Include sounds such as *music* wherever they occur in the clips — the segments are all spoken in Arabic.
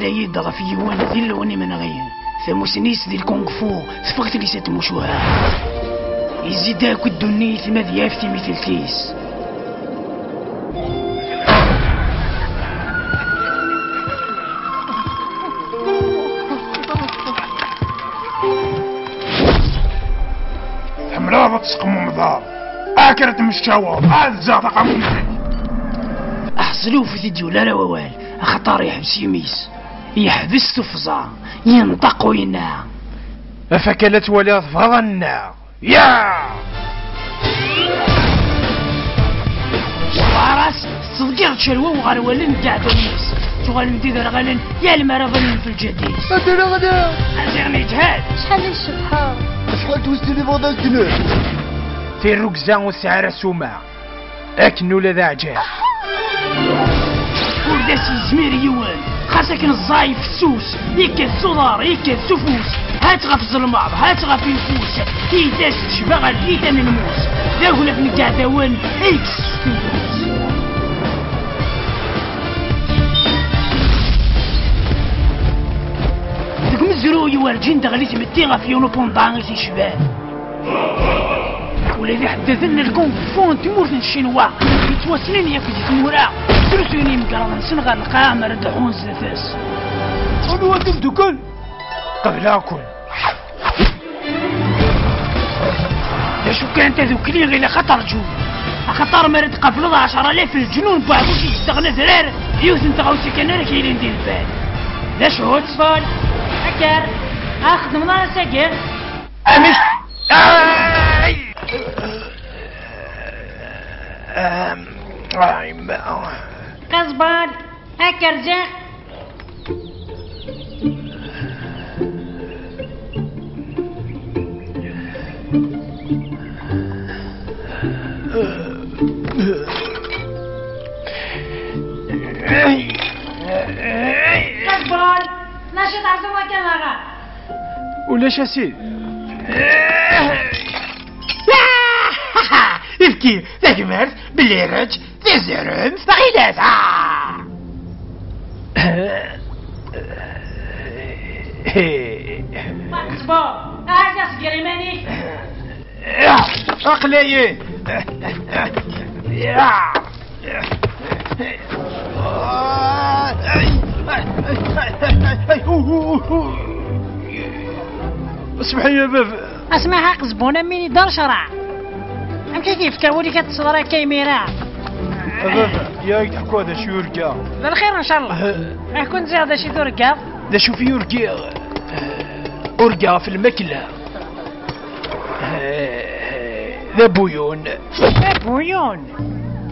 تشهد تمسلايد غف يوان ذي اللوني من غير ثموسنيس ذي الكونغ فو تفقت لي ستموشوها يزيد اكو الدنيث ما ذيافتي مثل كيس حملابة تسقم مضار اكرت مشاوى ازا تقامونتك أحصلو في فيديو لا لا ووال. خطر يحبس يميس. يحبس تفزع ينطق وينع أفكلت ولي فضنا يا! وراس صدقير وغير ولن قاعد الناس. شغل مديد غلن يا المرافل في الجديد. غدا. غدا ازيغني جهاد. شحال من الشبحة شحال توزتي لي فضاك تنوح في الركزة والسعر السومع اكنو لذا عجاب ورداسي زمير يوان. خاصك نصايف السوس يكا الصدار يكا السفوس هات غف الظلماض هات غف الفوس. ايتاس تشبغل ايتا من موس ذا هنا في نقعدوان ايكس السفوس ذاك مزرو يوالجين دغلي تمتي غف يونو بوندان شباب. ولا ذي حدثنا الكونغ فون تمورت الشينوا يتواصلين ياك دي تمورا ترسوني مقرض نسنغ القامة ردحون زفاس أنا ودم دوكل قبل أكل. يا شو كانت ذوكلي غير خطر جو. خطر مرد قبل عشرة آلاف الجنون بعضوش يستغنى زرار يوث انت غوسي كان راك يلين دير البال. لا شو تفال هكار أخذ من ساقر امش آي. آم. آي ما- قزبان هكا رجع قزبان ناشط عزوة كنغا ولاش اسيد رج ذا زرم فغيلات قزبان هذا صقري ماني اقلي اسمحي يا باب اسمعها قزبونة ميني دار شرع ام كيف كاولي كتصدر كيميرا باب يا تحكوا هذا شو يرقى؟ بالخير إن شاء الله. كنت زي هذا شي دركا ده شوف يرقى؟ أرقى في المكلة. ذا بويون. بويون.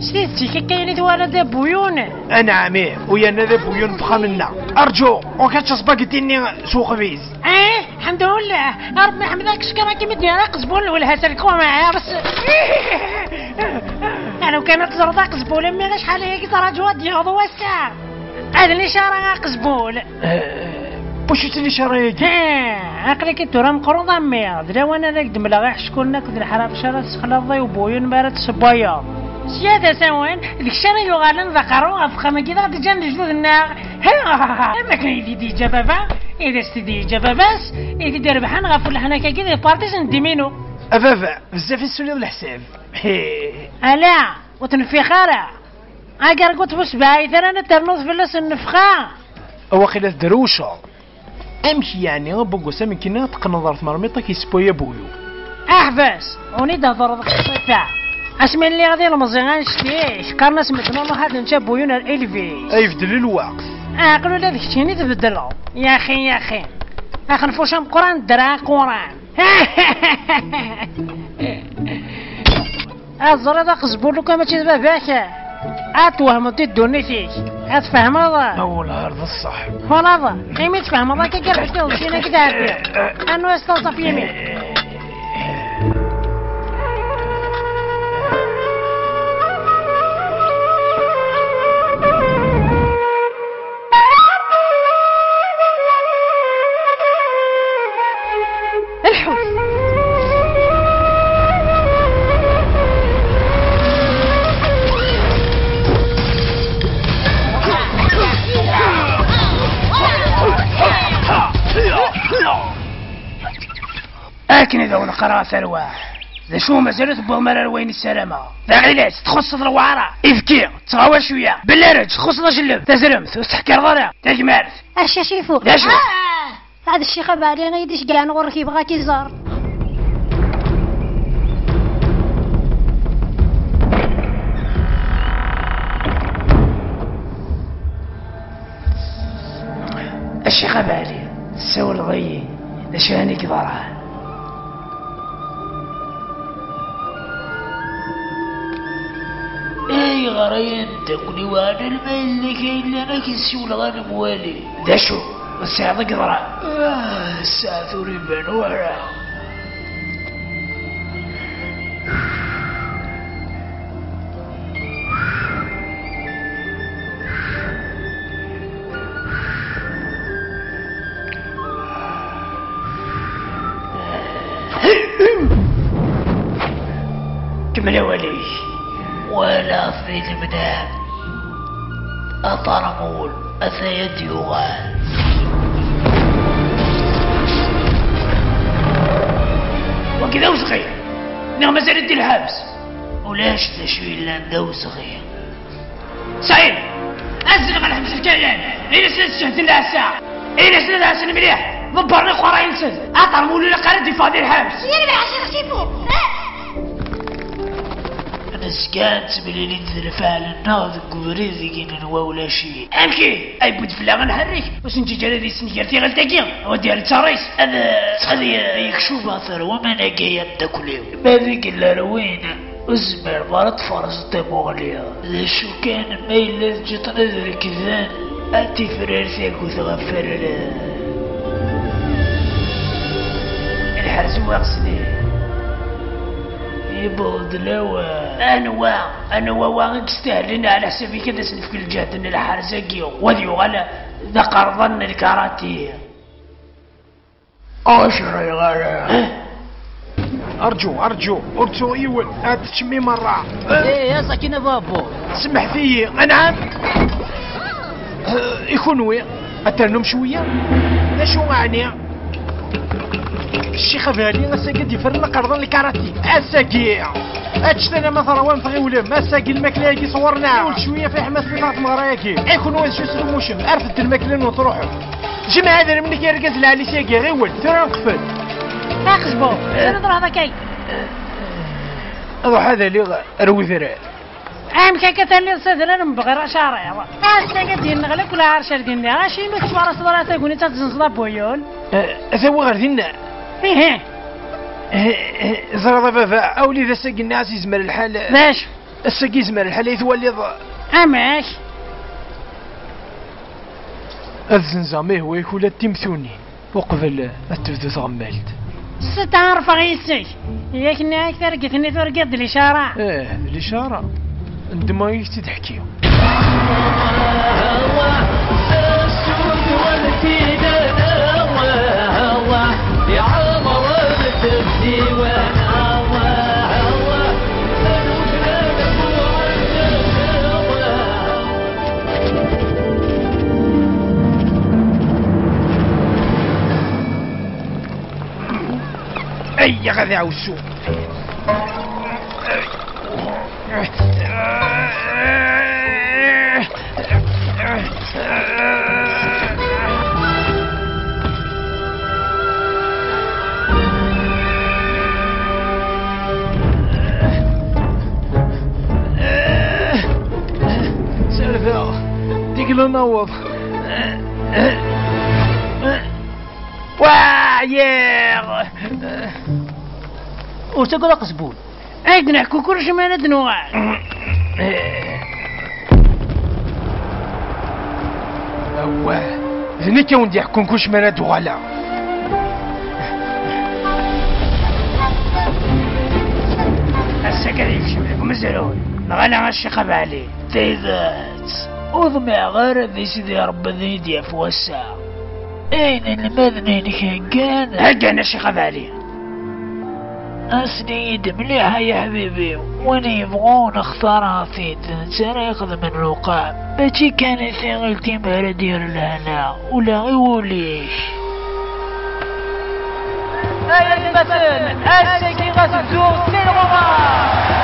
سيتي كي كاين ثوالا دا بويون. أنا عمي ويا أنا ذا بويون بخا منا ارجو وكاتش سباقتيني سوق فيز. آه الحمد لله. ربي يحمدك. شكرا كي مدي أنا قزبون ولا هسلكوا معايا. بس *laughs* أنا وكان تزرد قزبول مي شحال هي كتر جواد ديال واسع. هذا اللي شارع قزبول تلي شرايك ها عقلي كي تورا مقروض امي درا وأنا ذاك دملا. غير شكون كد الحرام شرا سخلا ضي وبوين مارت سبايا. سيادة سوين ديك الشارع يغالن ذكروا افخم كذا غادي جان جدود النار ها ما كان يدي دي جبابا إذا استدي جباباس إذا دير بحان غفور لحنا كذا بارتيزن ديمينو افافا بزاف السولي الحساب ألا وتنفي خارع أقر قلت بس باي ترى أنا ترنوض في اللس النفخة. واخيلا دروشة. أمشي يعني بقو سامي كنا تقنظر في مرميطة كيسبو يا بويو أحبس. وني دهضر القصة اسمي اللي غادي المزيغان شتي شكرنا سمعتنا ما حد نشا بويون الالفي اي بدل الوقت عقلوا لا ديك الشيني تبدلوا يا أخي يا أخي اخ نفوشهم قران درا قران الزر هذا قزبور لك ما تشبه باك اتوهم تدوني فيك اتفهم هذا اول هذا الصح ولا هذا قيمة تفهم هذا كي قال حتى وشينا كده هكذا انه يستوصف يمين قرا ثروح ذا شو مازال تبغى مرار وين السلامة. ذا غيلاس تخص الوعرة إذكي تغوى شوية. بلارج تخص جلب تزرمت وتحكي الغرا تجمعت أش شيفو؟ لا شو؟ آه، هذا الشيخ أنا يديش كاع نغرك يبغى كيزار الشيخ بالي سوى الغي ذا شاني كبرها اي غريان تقولي وأنا المال اللي كاين لنا كنسيو الغنم والي ذا شو الساعة قدرة آه الساعة ثوري بان ورا كمل ولي. في المنام أطرمول يغال وكذا وسخي نعم مازال يدي الحبس ولاش تشوي لنا وسخي سعيد أزرق الحبس الكيان إلى سنة شهد لها الساعة. إلى سنة سنة مليح. ضبرني قرا ينسد أطرمول ولا قرد فاضي الحبس يا جماعة شيخ شيفو أنا ننزل فعل النهض قبريزي كين نوا ولا شيء امكي أي بود فلا غنحرك واش انت جالي سنيرتي غلتاكي ودي التريس هذا هذه يكشوف اثر وما نقايا تاكليو ما ذيك إلا روين اسمر مرض فرس تموغليا ذا شو كان ما إلا جيت نذر كذان. انتي فرارسيك وتغفر له الحرس واقصدي. يبغض لوا انوا انوا واغ تستاهلين على حسابي كذا سنفك الجهد إن الحرزقي وذي غلا ذا قرضن الكاراتي اشري غلا أرجو أرجو. أرجو ايول هات تشمي مرة. إيه يا ساكنة بابو. سمح في أنعم. يكون وي أترنم شوية. لا شو معني الشيخ بالي اساقي يفرن قرضن الكاراتي اساقي اتشتنا مثلا وين تغي ولم اساقي الماكلة يجي صورنا. يقول شوية في حماس في فاطمة رايكي يكون وين شو سلو موشن. عرفت الماكلة وتروحوا جمع هذا منك يرقز العلي ساقي غير ولد. ترى نقفل اقصبو نضرب هذا كي روح هذا اللي روي ذرع عام كاكا تالي صدر أنا مبغير شارع اش دين نغلق ولا عرش دين غاشي ما تشوار صدر تاكوني تتزنزلا بويول ثوا غير ذنا إيه زرد بابا اولي ذا ساقي الناس يزمر الحال باش الساقي يزمر الحال يتولي اماش الزنزامي هو يكون التمثوني وقبل التبدو تغملت ستعرف غيسي ياك ناك ترقتني ترقد لي شارع إيه الاشارة عندما يجي تحكي أي غادي عوسو ديك نوض واعيغ وتقول قزبون. ايد نحكو كل شي ما ندنوع هو ذنك وندي يحكون كلش ما ندوغلا السكر يكشف مزرون نغنى الشيخ بالي تيذات وضمع غير ذي سيدي رب ذي دي فوسع اين المذنين كان هكا الشيخ بالي أسنيد مليحة يا حبيبي واني يبغون اختارها في تنسى ياخذ من الوقع باتي كان ثقلتي ما دير الهنا ولا غيوليش هيا مثلا الساكي غتبدو سي الغبار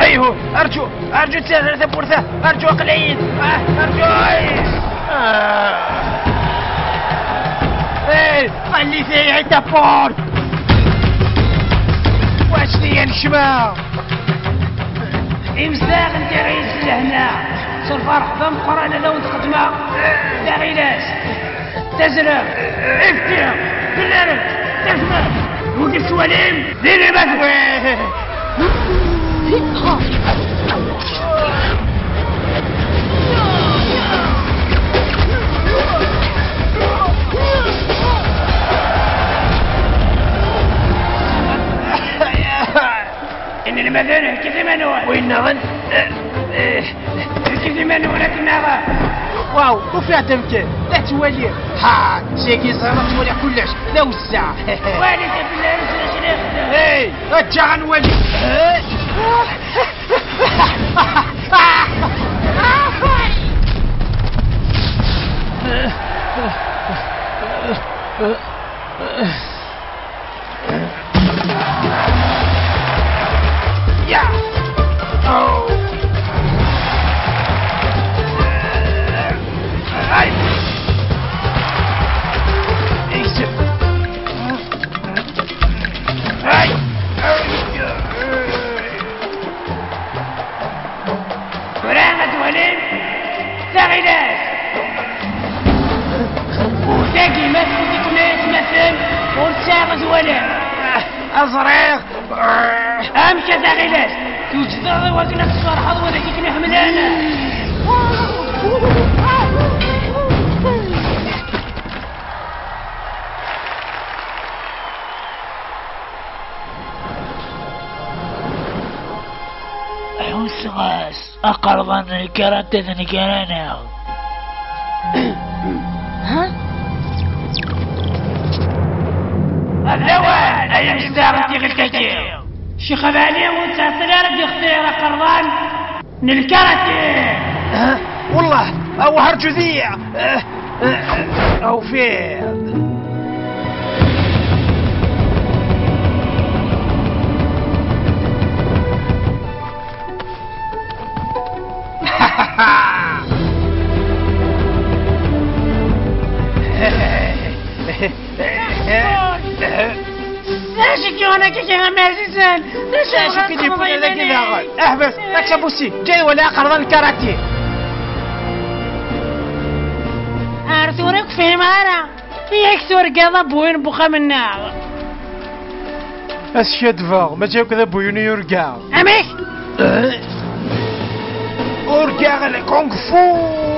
أيوه أرجو أرجو ثلاثة فرصة أرجو قليل آه، أرجو آه. إيه خلي فيا تابور واش ليا نشمع امساق انت رئيس لهنا صرف رحبة مقرنة لو تقدمة داغيلاس تزرق. افتح بالارض تسمع وقف سواليم. ديري بس ان المدن كذا منوع وين نغن منوع لكن نرى واو وفيها لا توالي. ها سيكي صارت تولي كلش. لا وسع والد بالله شريخ إي ارجع غنولي *laughs* يا. أزريق أمشي ثغيلاس توجد وزن الصرحة وذاك نحملانا حوس غاس أقرضا الكراتة نكرانا الأول أي مستعر في الكثير شيخ بالي وتسلر باختيار قرضان نلكرتي ها؟ والله أو هرجو ذيع أه، أه، أو فين *laughs* إيش كيونا كي مازيزان إيش كده يكون لك كذا غال احبس اكسب بوسي جاي ولا قرضان الكاراتيه أرثورك في مارا يكثر قضا بوين بخا من نار اسشد فاغ ما جاو كذا بويوني يرجع أميك ارجع الكونغ فو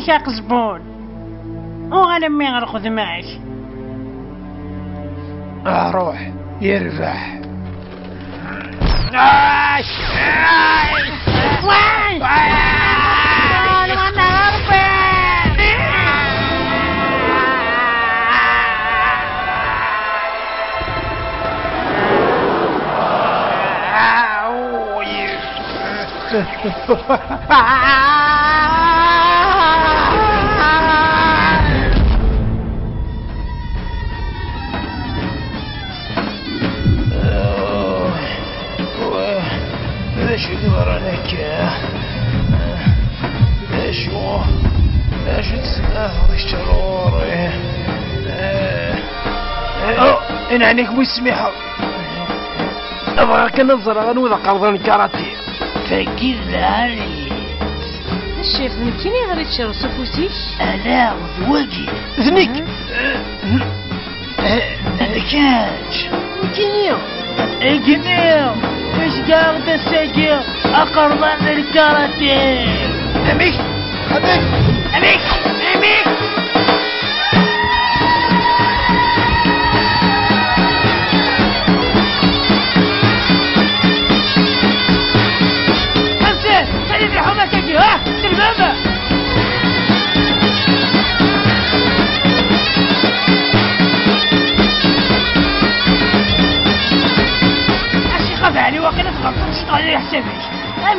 تخيل شاق زبون. وغنمي غنخذ معك. آه روح يربح. واي وأنا إيش يدور عليك إيش هو إيش تسافر الشرور أنا عنيك مو سميحة ابغاك ننظر غنوذا قرضان كاراتيه فكر علي الشيخ مكيني غير تشرب سفوسيش أنا وجهي ذنيك الكاج مكينيو اجنيو اشقاق السجير أقرب من الكاراتيه أميك أميك أميك أميك. همسه خلي في حمى سجي ها؟ سلمامه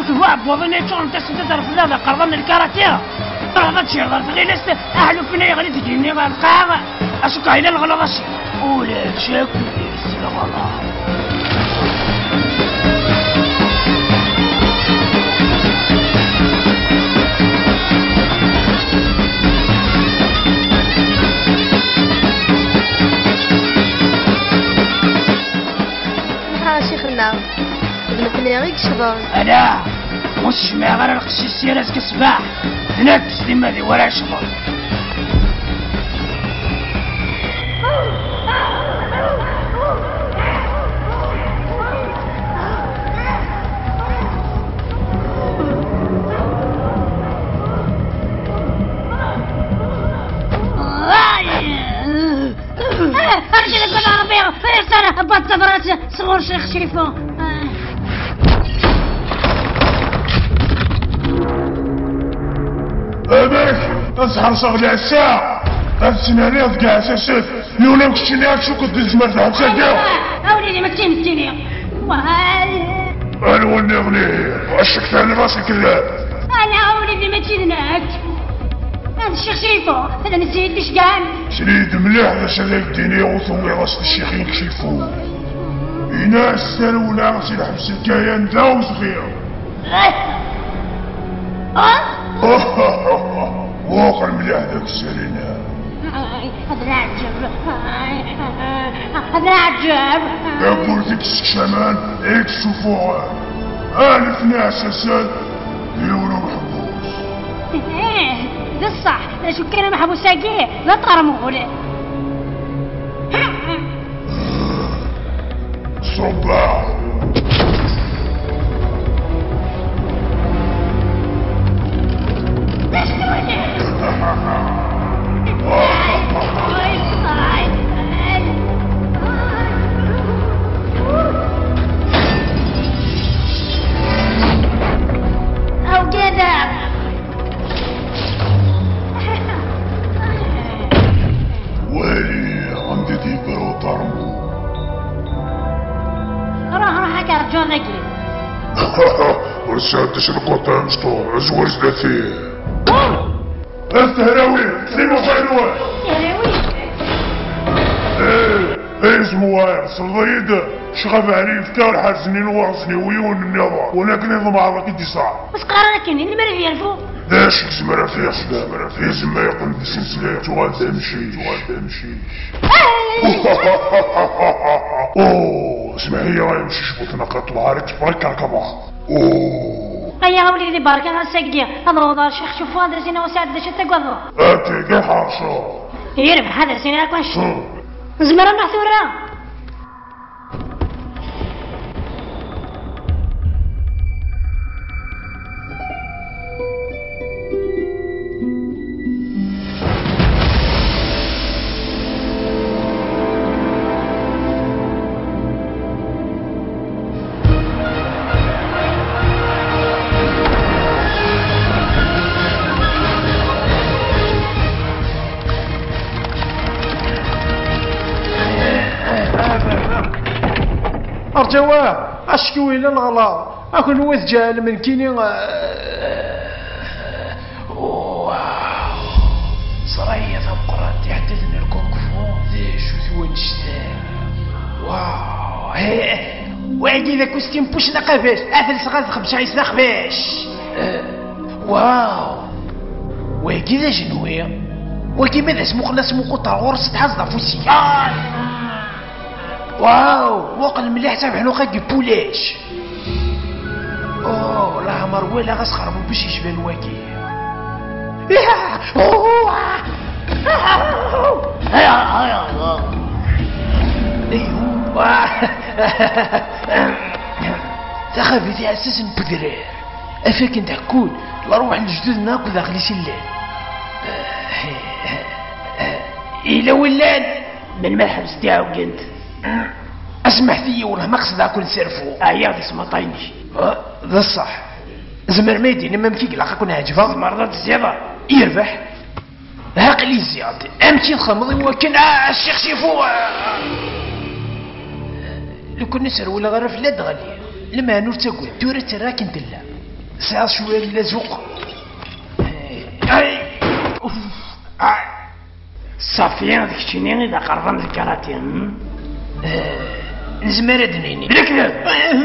كيف واحد بوضني شغل انت ستة في هذا قرضنا الكاراتيه راه هذا الشيء غلط غير لست. اهلو فينا يغلي تجيني غنلقاها اشك هايلا الغلط. الشيء ولا شاكو غير شبان أنا مش ما غير القشي السيرة كصباح هناك تسليم هذه ولا شغل ارجع لك العربية سنة بات صبرات صغور شيخ شريفة. أزهر صغلي الساعة أتسناني أذكى أساسات يولا مكشتني أكشو كنت الزمر تحب ساكا اوليدي ما تمسيني أنا وني أغني. وأشكت على راسي كذاب أنا اوليدي ما تشيلناك هذا الشيخ شريفة أنا نسيت إيش قال. سنيد مليح باش هذاك الدنيا وثوي راس الشيخ يكشفو السنة ولا غسي الحبس الكيان دا وصغير واقع مليح ذاك السرينا هذا العجب هذا العجب يقول فيك السكشمان هيك تشوفوها ألف ناس أساسا يقولوا محبوس. إيه ده الصح شو كان محبوس ساقيه لا ترموا صباح. أو كده ويلي عندي ديبر وطرمو روح روح هكا *laughs* سيمو فانوان يا روي إيه إيه اسمه صغيد شغف علي فكار حرسني ورسني ويون النظام ولكن اذا ما عرفك دي صعب بس قرار كان اللي ما في الفو داش زمرا فيها زمرا فيها زما يقول بسلسلة تغاد تمشي تغاد تمشي. *laughs* أوه اسمعي يا راي مشي شبوط نقط وعارك برك ركبها أوه. هيا وليدي بارك أنا ساقيه هذا وضع الشيخ شوفوا هذا سينا وسعد شتا قضوا اتي كي حارشة يربح هذا سينا كواش هم. زمرا محثورة ارجواه أشكو إلى الغلا. اكون واث جال من كيني صراية قرات يحدثني الكونغ فو ذي شو ثوان واو. هي وعدي ذا كوستيم بوش نقفاش اثل صغار خمسة عيس نقفاش واو. وكي ذا جنوية وكي ماذا سمو قلنا سمو قطع غرس تحز ضفوسي واو وقل مليح سامح نو خاقي بولاش اوه لا عمر ولا غسخر بو باش يشبه الواكي أيوه ثقافي في أساس بدرير افاك انت كون لا روح الجدود ناكل داخل سلان إلا ولاد من اسمح فيا ولا مقصد أكل نسرفو هيا اسمها طينش ذا الصح. زمر ميدي نما مفيك لاقا كون عاجبها مرضات الزيادة. يربح. عقلي زيادة. امشي نخمض وكن آه الشيخ شيفو آه. لو كنا نسر ولا غير في اليد غالية لما نور تقول دورة تراك انت لا ساعة شوية أوف. آي. صافي هذيك الشيني إذا قرضن الكاراتيه هم؟ نزمر دنيني. بلا كذب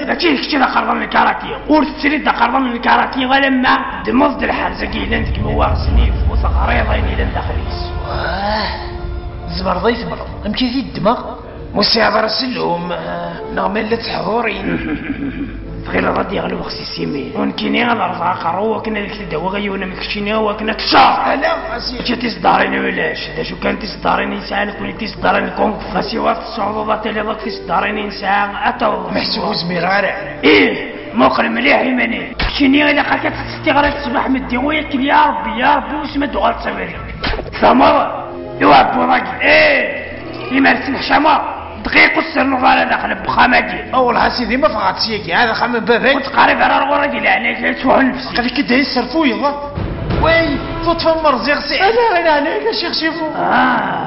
هادشي ديك الشيء اذا قرضن الكاراتيه ورثري اذا قرضن الكاراتيه ولما دمض الحرزه كي لانت كيما سنيف وصغريضه إلى داخليس زمر ضيف مرض امشي في الدماغ موسي هذا رسلهم نغمة لا تحضورين *laughs* غير غادي يغلب خصي سيمين ونكيني رزقا قرو وكنا ديك الدواء غيونا مكشيني وكنا تشار لا أسي. جا تيصدارين ولاش؟ دا شو كان تيصدارين ينسى كوني تيصدارين كونغ فاسي وات الصعوبات اللي ضاك تيصدارين ينسى أتو. محسوب زمير غارع إيه مقر مليح يماني كشيني الا قالك تستي غير تصبح مدي وياك يا ربي يا ربي وسمى دوغال تصويري؟ ثمرة يوا بوراك. إيه يمارس الحشامة دقيق السر نظارة داخل بخاماتي أول حسيدي ما فقط سيكي هذا خمم بابك كنت قريب على الغرة ديال عليك تسوح نفسي. قال لك كده يسرفو يلا. وي فوت مرزيغ سي أنا غير عليك يا شيخ شيفو. آه.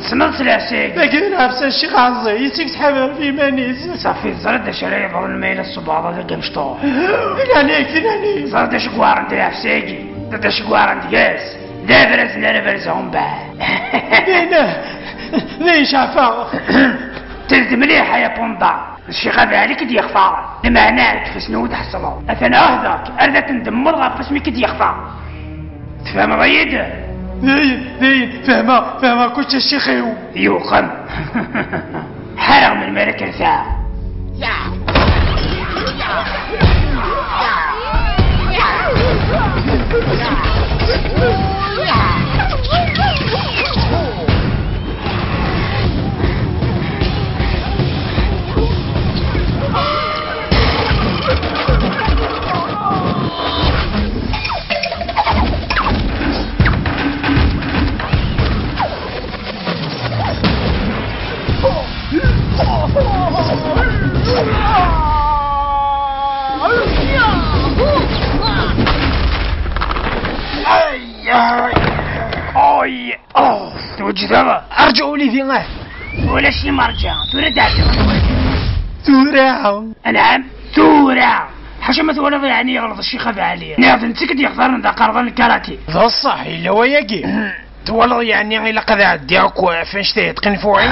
*laughs* سمعت العساك لكن نفس الشيخ عزي. يسيك تحمل في مانيس صافي زرد شري يضرب الميل الصباط هذا كان أنا عليك أنا عليك زرد شكوار انت يا عساكي زرد شكوار انت ياس لا برزنا لا برزهم هنا *laughs* ليش عفا تلد مليحة يا بوندا الشيخ هذا عليك دي يخفى لما هناك في سنو تحصلوا اثنا أهداك اردا تندمر غا فاسمي كدي يخفى تفهم ريد زين زين فهمة فهمة كنت الشيخ يو يوقم *laughs* حرق من الملك رساء اوي شي مرجع. تورا دعتك تورا نعم تورا حشمة ولا يعني يغلط الشيخ عليا نعم أنت كد يختار ذا قرضان الكاراتي ذا الصح الا وياكي. *clears throat* تولى يعني إلا قد عديك فين شتي تقنفوعي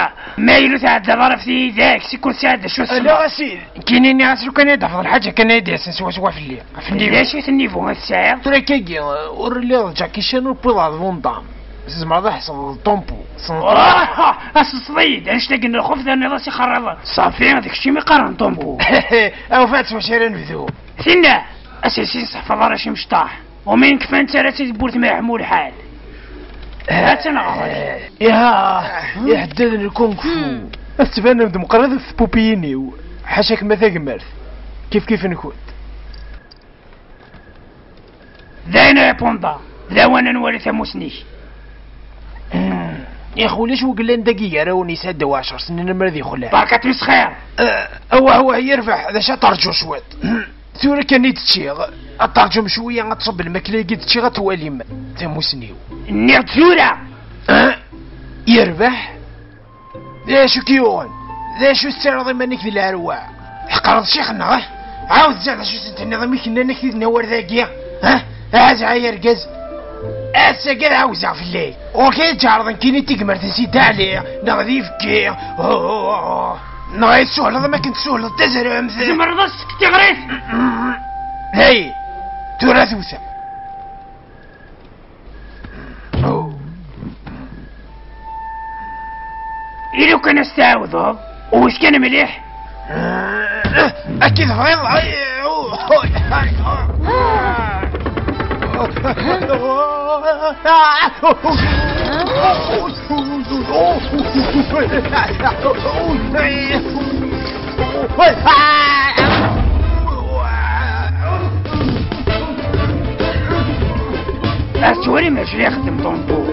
*laughs* ما يلو تعدى في ذاك سيكون سعد شو السما لا سيدي كاينين ناس لو كان يدفع الحاجة كان يدير سوا سوا في الليل. في الليل. ليش النيفو؟ ما الساعة ترى كي ورلي رجع كيشانو بيضا فوندام زعما هذا حصل الطومبو آه الصيد اشتاق ان الخوف ذا راسي خربان صافي هذاك الشيء ما يقارن طومبو أو فات وشيرين بذو سنة اساسي صح فضار شي مشطاح ومن كفى انت راسي بورت ما يحمول حال هات أنا يا يحددني الكونغ فو استبان نبدا مقرض في بوبيني حاشاك ما ثاقمرت كيف كيف نكون ذانا يا بوندا ذا وأنا نورث موسنيش يا خو ليش وقلان دقيقة؟ روني سادة وعشر سنين مرضي خلا بركة مسخير. هو هو يرفع هذا شا ترجو شويت ثورة كان يتشيغ الترجم شوية غتصب الماكلة قد تشيغ تواليم تموسنيو نيت زورة أه؟ يربح ذا شو كيون؟ ذا شو السر مانك في الارواح حقرض شيخنا عاود زاد شو سنت النظام كنا نكذب نور ذاكيا ها؟ هاز عاير قز. اسا قد عاوزا في الليل وكي تعرض كيني تقمر تنسي عليه نغذي فكي نغاي سهل هذا ما كنت سهل تزرع مثل زمر ضسك تغريس هاي تورا ثوثة إلو كان استعوضه وش كان مليح أكيد غيظ اشوري مش يخدم طنطو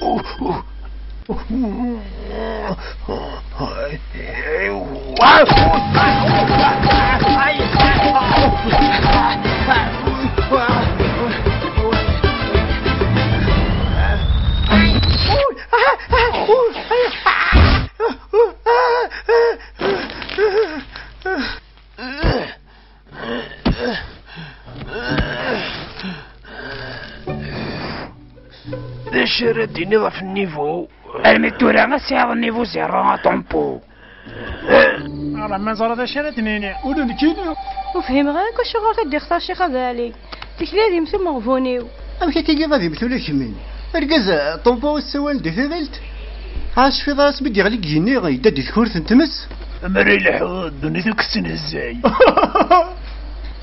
Oh, Eu شردي نضع في النيفو المتورة سيعرض النيفو زيرو طومبو راه ما زرد شرتني ولا نكينا وفهم غير كل شغل كدي اختار شي خذالي تكلادي مثل مغفونيو أو كي غادي مثل كمين ركز طومبو السوال دي ثبلت عاش في ضاس بدي غلي جيني غيدا دي ثكورت نتمس مري الحود دوني ذوك السن إزاي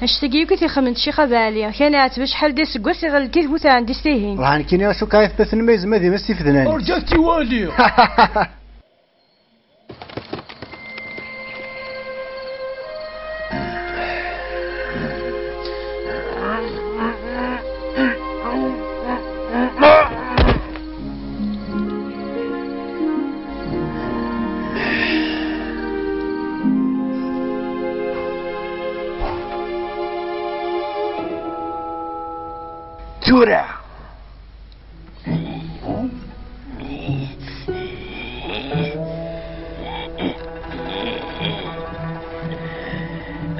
اش تجيو كي تخمنت شي خذالي كان عاتب شحال دي سكواسي غلتي ثبوت عندي ستيهين راه كيني شو كايف بس الميز ما دي ما استفدناني ورجعتي والي. *laughs* تورع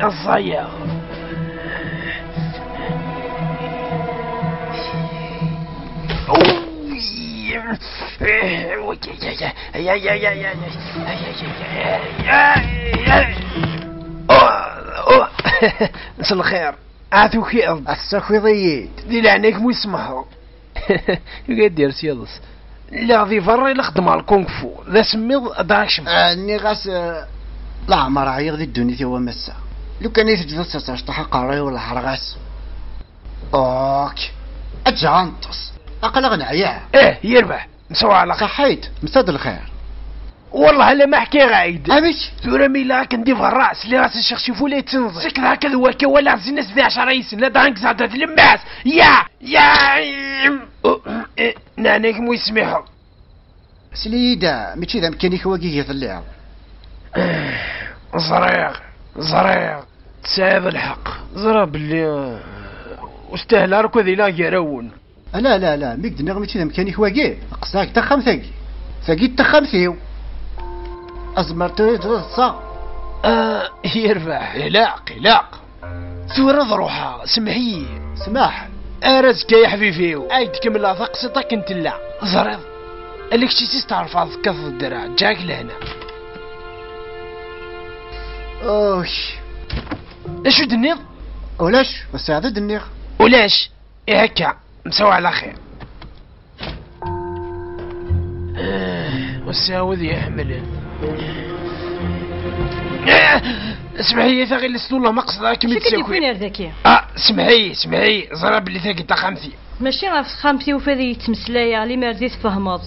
الصيا مساء الخير عاتو خير السخوي ضييت دي لعنيك مو يسمحوا. *laughs* قاعد دير سيادس. لا ذي فرا إلا خدم على الكونغ فو. ذا سميض داكشم اني غاس لا عمر عيغ ذي الدنيا تيوا مسا. لو كان يتجد تشطح قاري ولا حرغاس أوك. اجانطس أقل غنعيا إيه يربح. نسوى على صحيت. مساد الخير. والله لا ما حكي غايد. امش ثورة ميلا كندي في الرأس اللي راس الشيخ شوفوا لي تنزل. شكل هكذا وكا ولا عزيز الناس عشر رئيس لا دانك زاد هاد الماس يا يا إيه، نانيك مو يسمحوا سليدا ماشي ذا مكاني خواكي في اللعب زريق زريق تساعد الحق. زرا باللي واستاهل راكو ذي لا يرون. لا لا لا ميك دنا ماشي ذا مكاني خواكي قصاك تخم ثاقي ثاقي تخم ثيو. ازمرتو تصا آه يرفع. قلاق. قلاق ثورة ضروحة سمحي. سماح. أرزك يا حبيبي. ايد كمل لا تقسطك أنت لا. زريض اللي كشي تستعرف هذا كف الدرع. جاك لهنا. أوش. إيش دنيض ولاش وساعدة النيغ ولاش إيه هكا. مسوي على خير. آه، وساوي ذي يحمل آه، اسمعي يا ثغي الاسطولة مقصد كم شي كدي تسوي كوين ذاكي آه اسمعي اسمعي زرب اللي ثاقي تخمثي ماشي غير في خامتي وفادي يتمسلايا اللي ما رديت تفهمض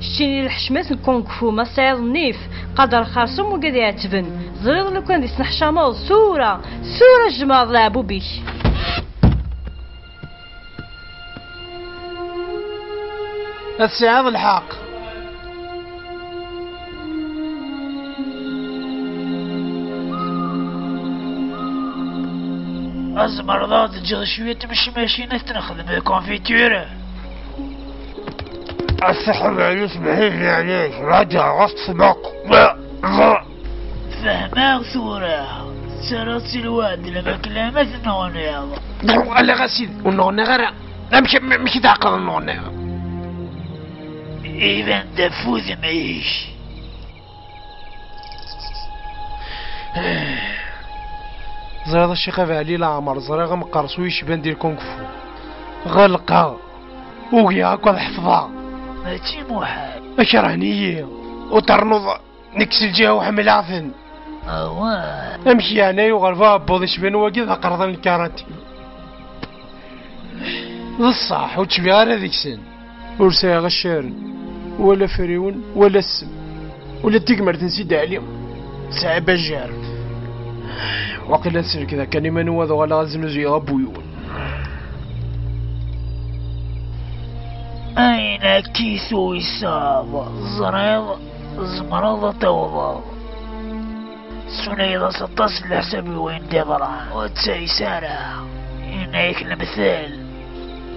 شتيني الحشمات الكونغ فو ما صاير النيف قدر خارسم وقاد يعتبن. زريض لو كان ديسنا حشامض سورة سورة الجماض لعبو بيه السعاد الحق أزمر ضاد تجي شوية تمشي ماشي ناس تنخدم الكونفيتورة السحب عليه سمحيلي عليك راجع غصت سباق. فهماك ثورة سرت الواد لما كلامت نوني اللي غسيد ونغني غير لا مش مش تعقل النغني إذا دفوز معيش زريض الشيخ علي لا عمر زريغ مقرصو يشبان ديال كونغ فو. غلقا ويا هكا حفظها ماشي محال. اكرهني وترنض نكس الجهة وحمل عفن أوان أمشي أنا وغرفا بوض شبان واقف قرضا الكاراتي الصح وتشبي غير هذيك سن ورسا غشار ولا فريون ولا السم. ولا تقمر تنسيد عليهم. ساعة بجار وقيلا نسير كذا يمن وذا ولا غازم زي ابويون أين كيسو إصابة زريض زمرضة توضى سنيضة ستاس لحسابي وين دبرة. وتسيسارة. إنك المثال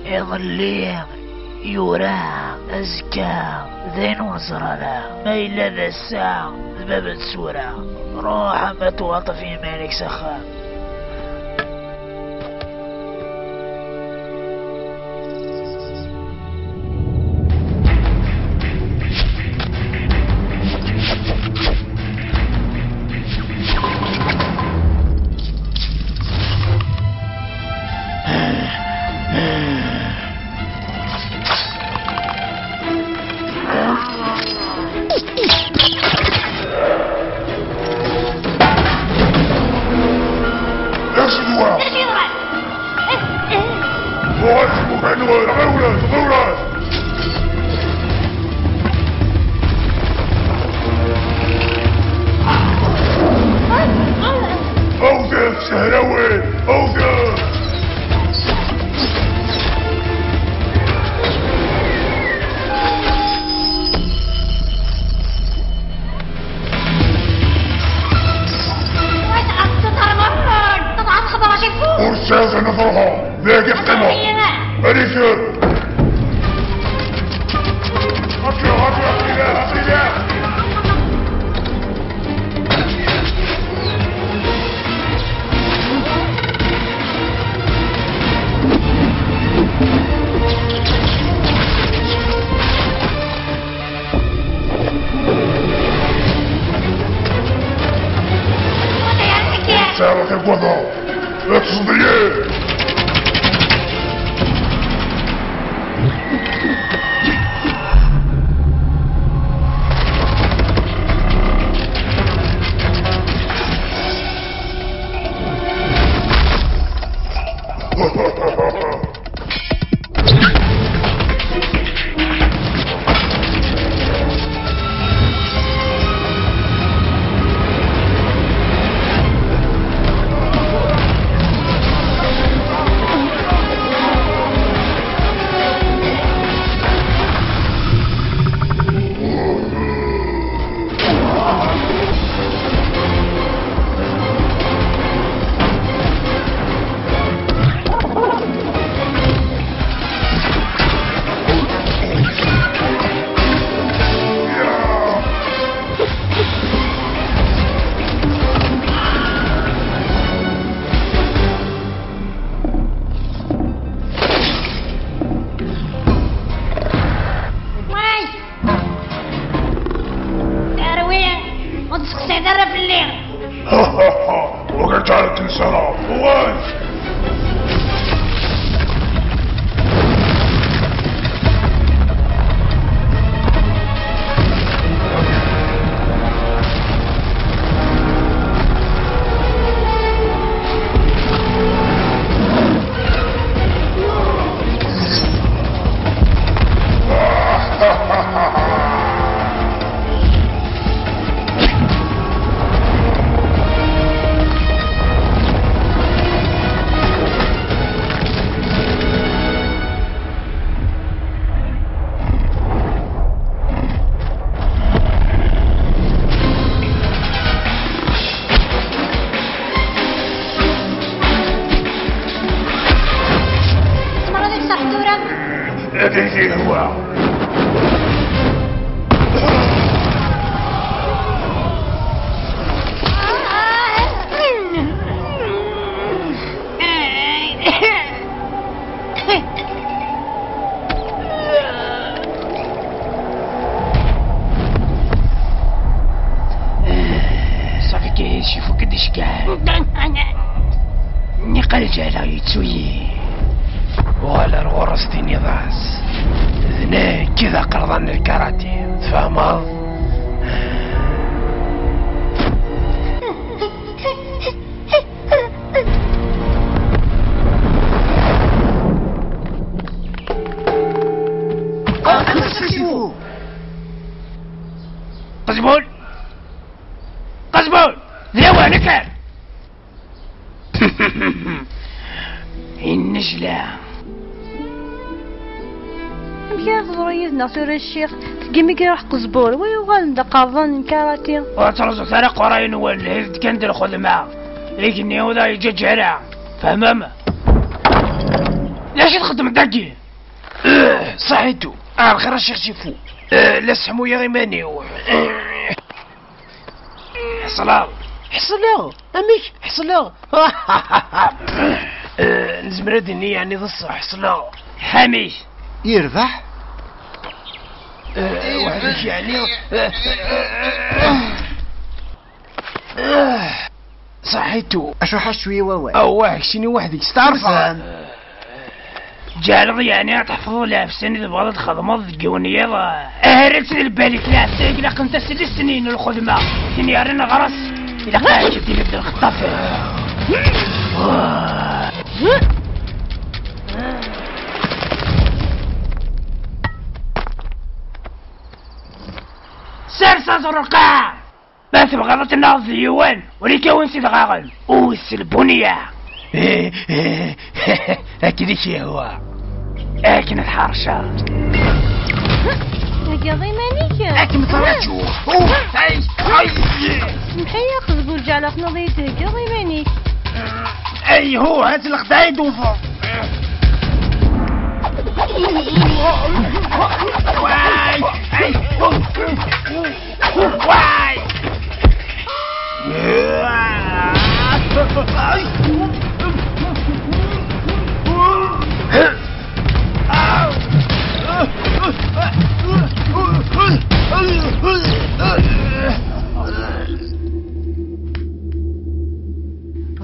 يظليم يورام أزكى ذين وزرنا ما إلا ذا الساعة باب السورة روح ما توطى مالك سخاء. Linwood, Shahrawi, Moses! ناصر الشيخ. تلقي كي راح قزبور. ويوغال دا قرضان كاراتي. وترزق سرق وراين والهيد كندر خذ معه لكن وذا يجي جرع فهمام ليش تخدم دقي؟ آه *coughs* صحيتو. آه الخير الشيخ شيفو. آه لا سحمو يا غيماني *coughs* حصلال حصلها. أميك حصلها. *coughs* آه نزمرد اني يعني ذا الصح حصلال حميش. يربح وحدك يعني آه آه آه صحيتو. اشو حش شوية وواي أو واحد شنو وحدك ستعرفها جعل يعني تحفظ سنة بغض خدمات الجونية اهرت البالي ثلاث إذا كنت ست سنين الخدمة. سني أرنا غرس؟ إذا قاعد جبتي لك سرسة زرقاء بس بغلط الناس يوان وليك وين سيد غاغل؟ أوس البنية. أكيد شي هو؟ اكن الحرشة. يا غيمانيك اكن طلعتشو أوه هاي هاي. محيا قزبور جعل خنا ضيتك يا غيمانيك اي هو هات القدايد وفوق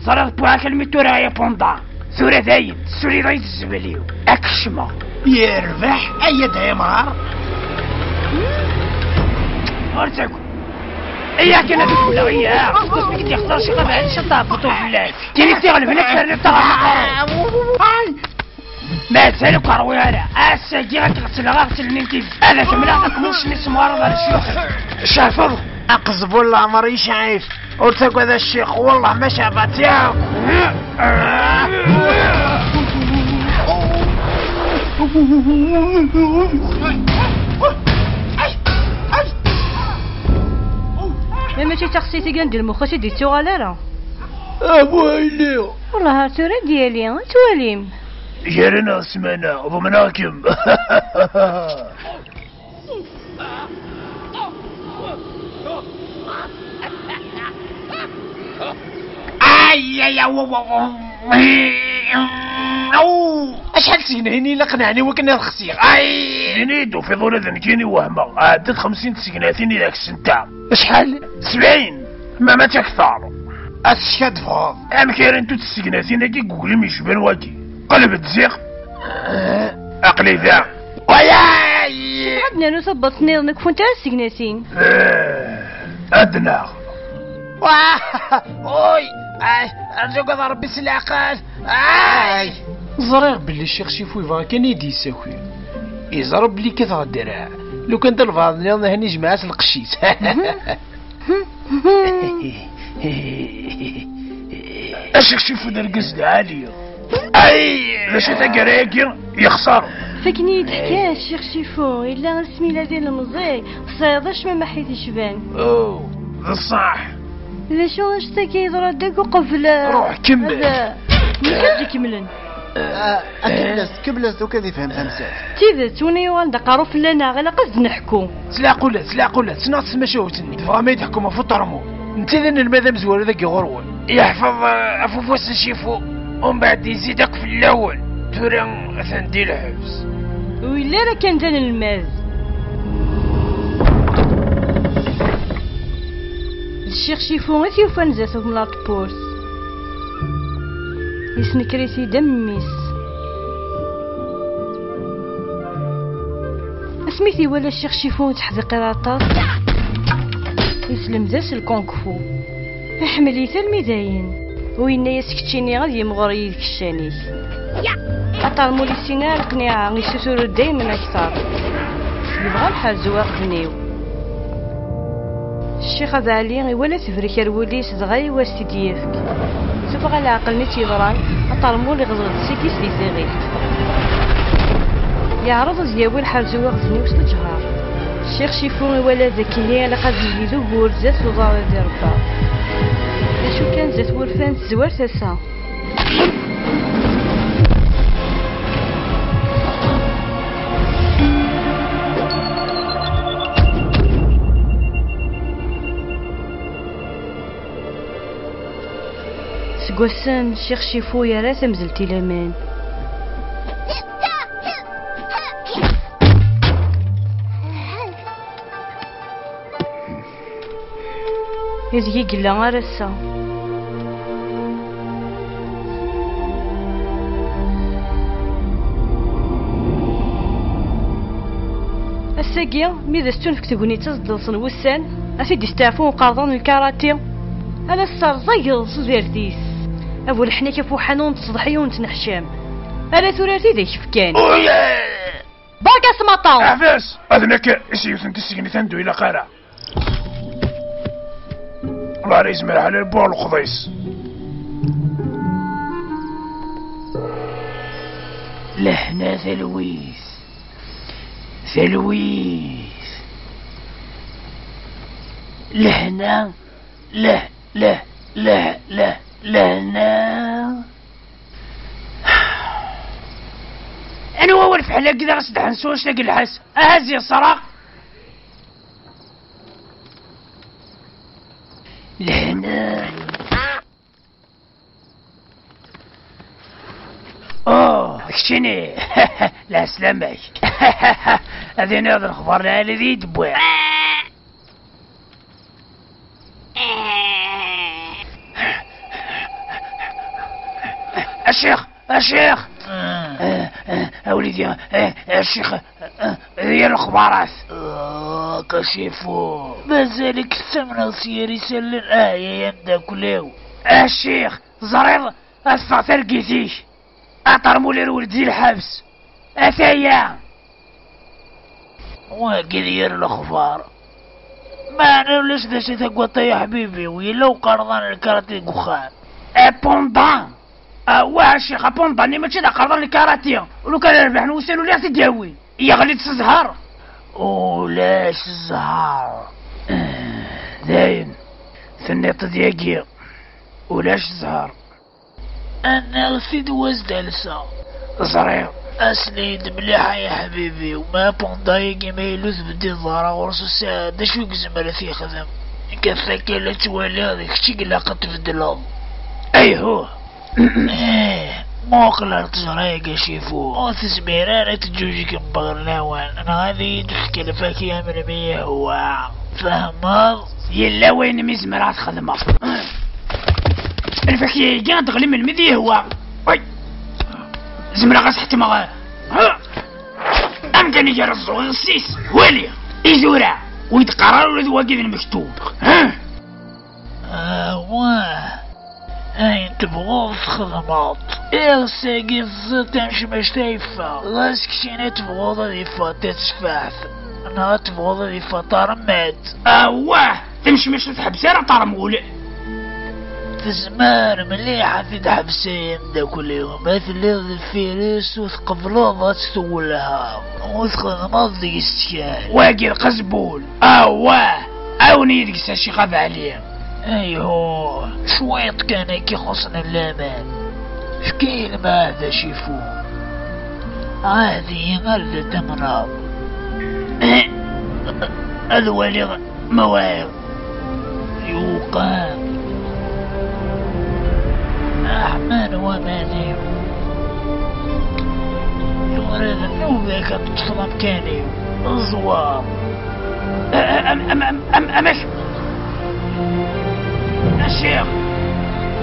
صرت بوها كلمة رايا بوندا سوري رايز الزباليو أكشمة. يربح أي دمار ارتكو اياك أنا تقول خصوص بك تختار شي قبل شطا فطو في الله كيف تغلب هنا تفرد ما تسالك قروي أنا. اساكي غتغسل غتغسل كيف أنا تملاك موش نسم ورد الشيوخ شافر. أقزب والله عمري وتقعد هذا الشيخ والله ما شافت ياك ما ماشي تخصيتي كندير مخا دي توغال راه ابويلي والله ها تورا ديالي تواليم جرنا سمعنا ضمناكم اي يا أو اشحال سينهني لا قنعني وكنا الخسير. أي. جنيدو في ظل ذنكيني وهمة عدت خمسين تسكناتين ذاك السنتا شحال سبعين. ما ما تكثر اشكاد فاض. أم كيرين تو تسكناتين كي قولي ميشبان واكي قلب تزيق. عقلي ذا. وياي. عندنا نصبط سنيرنا كفونت السكناتين أدنى. أوي. اي ارجوك ضرب بس العقل. اي زريغ باللي الشيخ شيفو يبغى كان يدي يساكي يزرب بلي كثر الدرع لو كان بعض اليوم هني جماعة القشيس. *laughs* اشك شوفوا ذا القصد عالية. أي. لاش تقراكي يخسر. فكني تحكي الشيخ شيفو إلا السميلة ديال المزي صيادش ما محيت يشبان اوه ذا الا شو اشتا كيضرب داك وقفل روح كمل. هذا ملي كملن كبلس كبلس دوك هذه فهمتها مسات تيذت وأنا يوان دقارو فلانا غير قصد نحكو. تلاقوا لا تلاقوا لا تسنا تسمى شوتني. تبغى ما يضحكوا في الطرمو أنت ذن المذا مزوار ذاك غرول. يحفظ افوفوس الشيفو ومن بعد يزيدك في الأول. تورا ثندي الحبس راه كان دان الماز الشيخ شيفو غير يوفان زاتو من لاطبوس يسنكريتي دميس. اسميتي ولا الشيخ شيفو تحت قراطاس يسلم ذاس الكونغ فو. احملي ثلمي داين وينا يسكتشيني غادي يمغر يدك الشانيك أطال مولي سينا القناعة يسوسورو الشيخ هذا علي ولا تفرك الوليس دغاي واسي ديافك تبغى العقل نيت يضران أطال مولي غزغد سيكيس دي زيغيت يعرض زياوي الحال زواق بنيو سلجهار الشيخ شيفون ولا ذكي لقد يزيدو بورزات وزارة دي ربا شو كان زات ورفان تزوار تسا؟ سقوسان الشيخ شيفو يا راس مزلتي لمان يزكي قلا غارسا الساقيا ميدا ستون في كتبوني تصدل صن وسان أسيد يستعفون قرضان الكاراتي أنا السرزاق صديرتيس أبو الحنا كيف حنون تصضحيون تنحشام أنا ثوراتي ذيك فكان؟ بركة سمطاو عفاس أذنك اسيوثن تسجني ثندو إلى قارع الله ريز مرح على البوع القضيس لهنا ثلويث ثلويث لهنا. له له له له. لهنا أنا هو ولف حلا كذا غسل حنسو لقى الحس. أهزي صراخ. لهنا أوه شني *laughs* لا سلامك *laughs* هذه الخبر لا لذي دبوه الشيخ الشيخ آه، آه، وليدي آه، آه، الشيخ آه، آه، هي الأخبارات. كشفو مازالك الثمنة سيري سلن آه يا يندا كلاو الشيخ زرير اسفع تلقيتيش اطر مولي ولدي الحبس اثايا وكذير الأخبار. ما أنا ولاش ذا شي تقوى يا حبيبي ويلا وقرضان الكاراتيه قخان ابوندان واه الشيخ ابوندان ماشي ذا قرضان الكاراتيه ولو كان ربح نوسل ولا تداوي يا غليت الزهر ولاش الزهر داين *clears throat* ثنيت دياقي ولاش الزهر أنا غسيد وزد لسا زرير أسنيد مليحة يا حبيبي. وما بوندايقي ما يلوث بدي الزهرة ورسو الساعة دا شو قزم في خدم كثاك لا توالي هذيك شي قلاقة في الدلال. *coughs* موقع تجريق شيفو أو تسبيران تجوجك مبغرناوان أنا هذه تحكي لفاكية من مية هو فهم يلا وين مزمرات خدمة *coughs* الفاكية كان تغلي من مذي هو. وي زمرة غاس حتى ما *coughs* كان يجرى الصغير السيس. ولي يزورع ويتقرر ولا واقف المكتوب. ها آه واه اين تبغوض خدمات. يا ساقي الزيت تمشي مش تايفة غاسك شينا تبغوض ذي فاتت شفاف أنا تبغوض ذي فطار مات اواه تمشي مش تحبس أنا طار مولي تزمار مليحة في تحبسين دا كل يوم. مثل الفيروس وثقفلوضة تسولها وثخدمات ذي السكال واقي القزبول. اواه أوني يدك ساشي غاب عليه. أيوه شويط كان كي خصنا الأمان. شكيل ما هذا شيفو؟ هذه غلة امراض *coughs* الولي مواعظ يوقام احمان وماني يورد النوبة كتصل مكاني الزوار. أم أم أم أم أمش؟ الشيخ.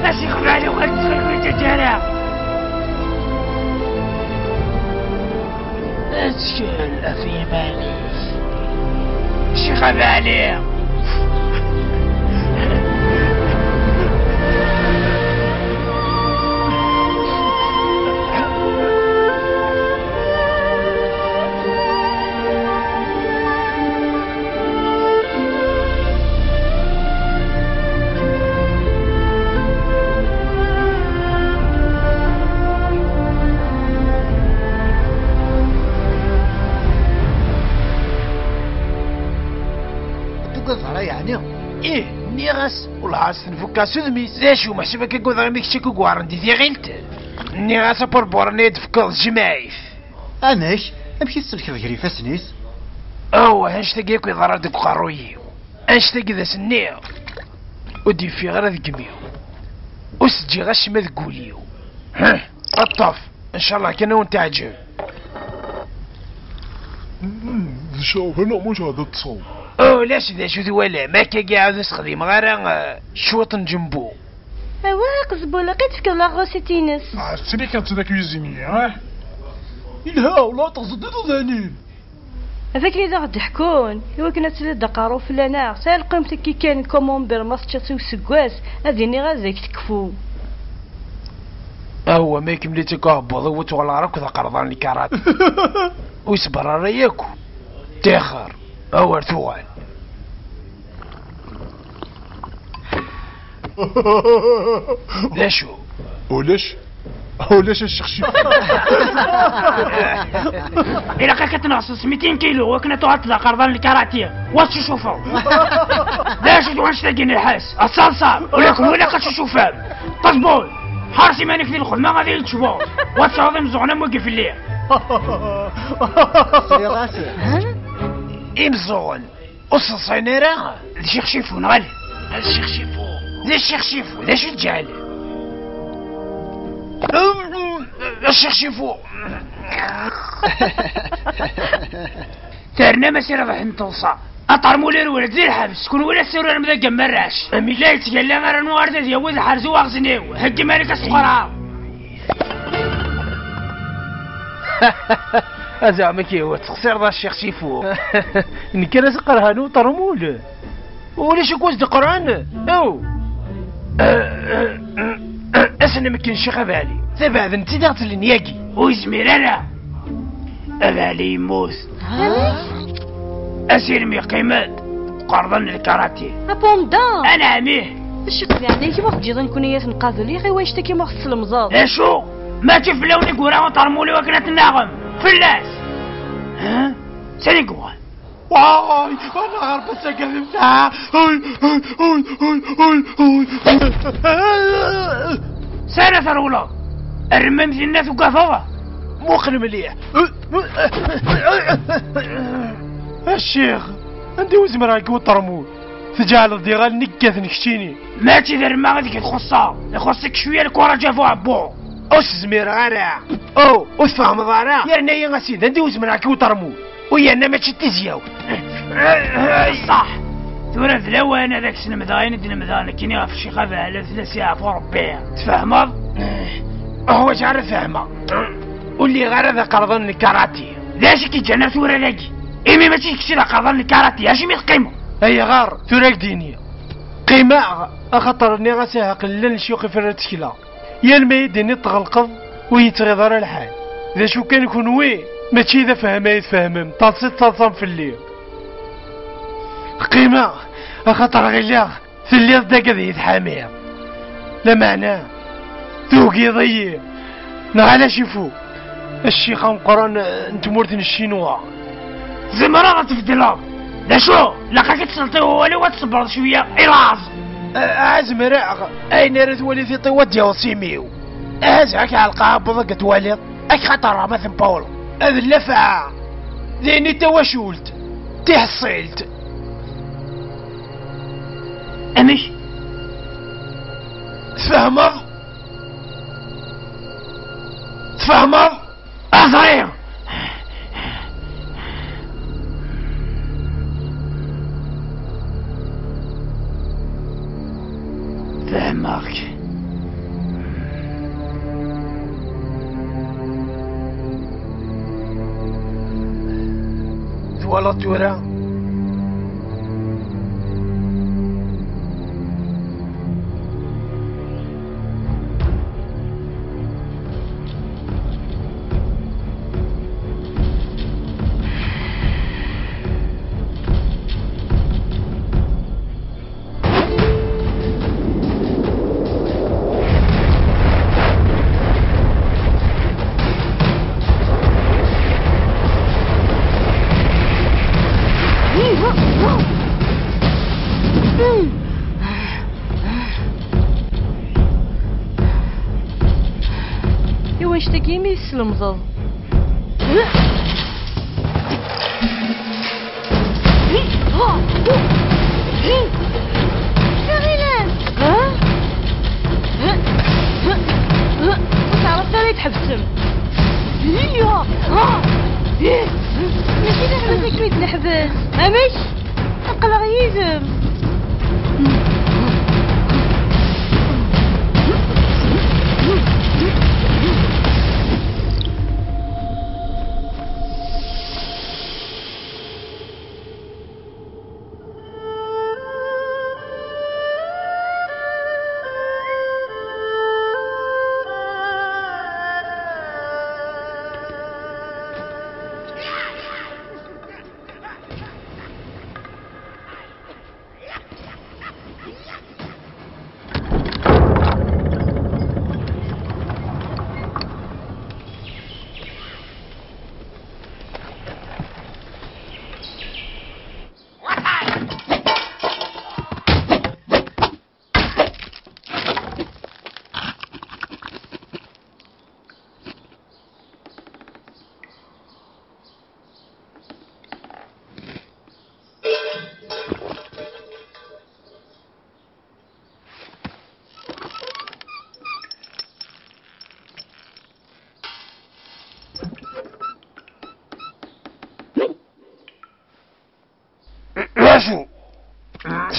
الشيخ فعلي وقت تخلق الجرى اتشل في مالي الشيخ فعلي نيغاس والعاس نفكاسو ذميس داشو محسوبة كيكو ذا ميكشي كو غوارندي ذي غيلت نيغاس بربور نيد فكوض جمايف اماش امشي تسلك ذكري فاسنيس أو هاش تاقيكو يضرر ديك قارويو اش تاقي ذا سنيو ودي في غير ذقميو وسجي غش ما تقوليو ها الطف ان شاء الله كان وانت عجب شو هنا مش هذا التصوم أو لاش ذا شو ذي ولا ما كي قاعد نستخدم غير شوط جنبو اوا قزبو لقيت فيك لا غوسيتينس عرفتني كانت ذا كويزيني ها إلها ولا تصدد ذانين هذاك اللي غادي يحكون ايوا كنا تسالي دقارو فلانا سال قيمتك كي كان كوموندير ما تشاتو سكواس هذيني غازيك تكفو هو ما يكمل تكهبط وتولى راك ذا قرضان لي كارات ويصبر رايكو تاخر هو ارتوال لا شو وليش وليش الشخشي إلا كان كتنقص 200 كيلو وكنا تغطى قرضان الكاراتيه واش تشوفوا لا شو واش تلاقيني الحاس الصلصة ولكن ولا كتشوفها طزبول حارسي مانك في الخدمة غادي تشوفوا واتشاوضي مزغنا موقف الليل غاسي إمزون وصصينيرا الشيخ شيفو نغل؟ الشيخ شيفو ذا الشيخ شيفو ذا شو تجعل الشيخ شيفو تارنا مسيرة ضح نتوصى أطر مولير ولد زي الحبس. كون ولا سيرو مذا جمراش أمي لا يتقال غير نوارد ديا وذا حرزو واغزنيو هكي مالك أسقرها *laughs* زعما كي هو تقصير ذا الشيخ شيفو *laughs* نكرا سقرهانو طرمول. وليش كوز دقران أو. اسنا ما كاينش غبالي تبعد انت دغت النياكي ويزمير أنا أبالي يموت أسير مي قيمات قرضا الكاراتيه ابوم دا. أنا عميه الشق يعني؟ كي وقت جيضا نكون ياس نقاذل لي غير واش تاكي ما خص المزاد اشو ما تفلوني قورا وطرمولي وكلة الناغم فلاس ها؟ سالي قوان واي أنا عارف بس كذبتها سنة ثرولا الرمام في الناس وقفوها موقن مليح الشيخ عندي وزم راك وطرمول تجعل الضيغال نكاث نكشيني. ما تذر ما غاديك تخصها يخصك شوية الكورة جافوها بو اوش زمير غارع أو وتفهم ضارع يا رنايا غسيد عندي وزم راك وطرمول ويا أنا ما تشتيزياو صح. تورا في الاوان هذاك سنة مداين دين مداين كيني في شي غابة على ثلاث ساعة في ربيع تفهمض هو جار فهمه. واللي غير هذا قرضان الكاراتي ليش كي جانا ثورا لاقي إيمي ما تيكشي لا قرضان الكاراتي اش ميت قيمة. هي غار تراك دينية. قيمة أخطر ني غاسيها قلل شيوخ في الرتكلا يا المي ديني تغلقض ويتغيضر الحال. إذا شو كان يكون وي ماشي إذا فهم يتفهمم. تصيد تصم في الليل. قيمة أخطر غير في الليل داك ذي يتحامي. لا معنى. ذوقي ضيع نغالا شوفو الشيخ قران انتمورتن الشينوا. زمرة غتفدلا لا شو؟ لقاك تسلطي هو اللي وتصبر شوية. إلاز عازم راغ أين راه تولي في طيوة ديال سيميو؟ ازعك على القابضة كتولي اك خطر مثل باولو هذا اللفعة ذيني تواشولت تحصلت أمش تفهمض تفهمض أصغير ولا تورا ايوا اشتكي مي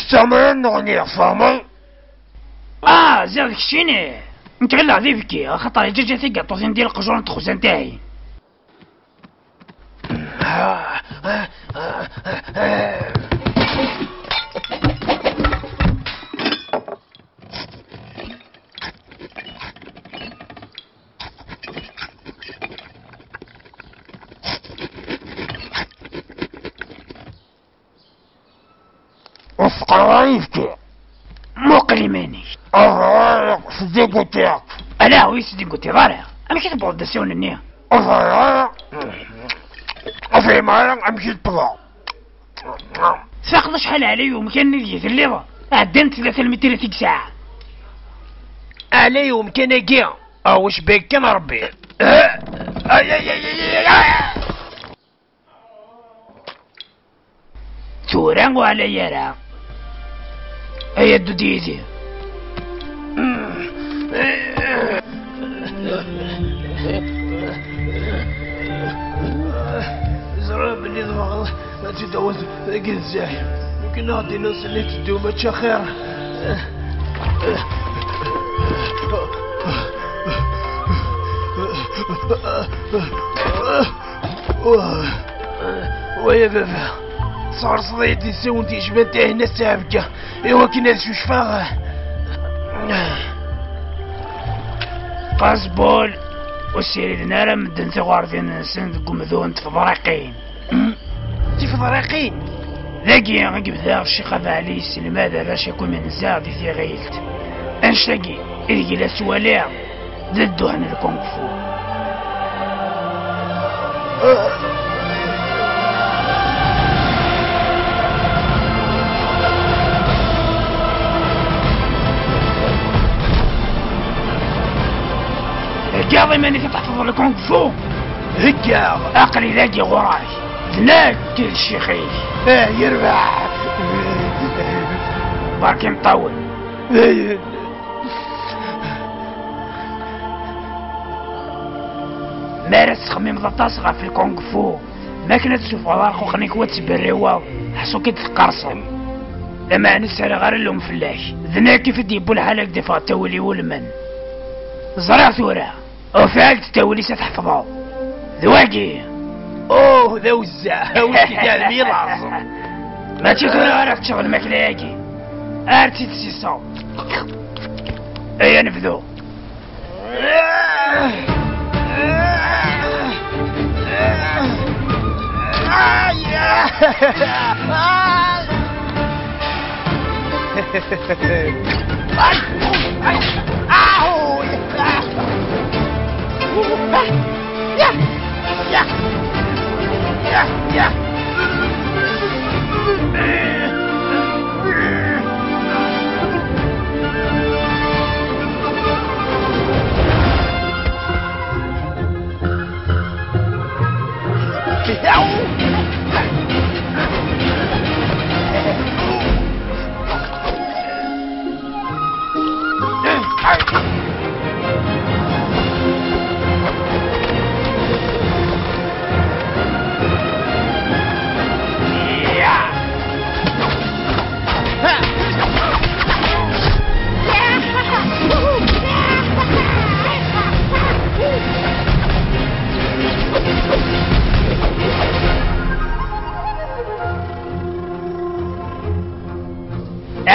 مستعمل نغني فهمي آه زاد كشيني انت غير لعبي بكي خاطر جا ثقة طوزين ديال القجرون تخوزان تاعي النية الرائق في مايا امشي الطبع ساقط شحال علي ومكان نجي في الليضة عدنت ثلاثة المتر تيك ساعة علي ومكان اكيا واش بك كان ربي؟ ثوران وعلى يرى هيا دوديتي قد زاي يمكن نعطي نص اللي تدو ما خير. ويا بابا صار صديتي سوندي جبان تاعي ناس تعبكة إيوا كي ناس شفاغ قاسبول وسيري نارا مدن ثغار فين نسن قمذون تفضرقين تفضرقين ذاكي غنجب ذا الشيخ علي لماذا باش يكون من زاد في غيلت. انشتاقي إذا لا سواليع ضده عن الكونغ فو القاضي ماني تحفظ الكونغ فو هكا. عقلي ذاكي غراي ذناك كل الشيخي آه يربح. بركي مطول. مارس خميم ضطاسغة في الكونغ فو. ما كانت تشوف على خوخني كوا تبريوا حسو كي تقرصم لما نسال غير اللوم فلاش. ذنا كيف ديبو الحالك دفع تولي ولمن. زرع ثورة وفعلت تولي ستحفظه ذواقي. أوه ذا وزع *laughs* وش قال مي لازم. ما تشوفوا عرفت شغل ماكلاكي أرتي تسيسو. اي *laughs* dạ dạ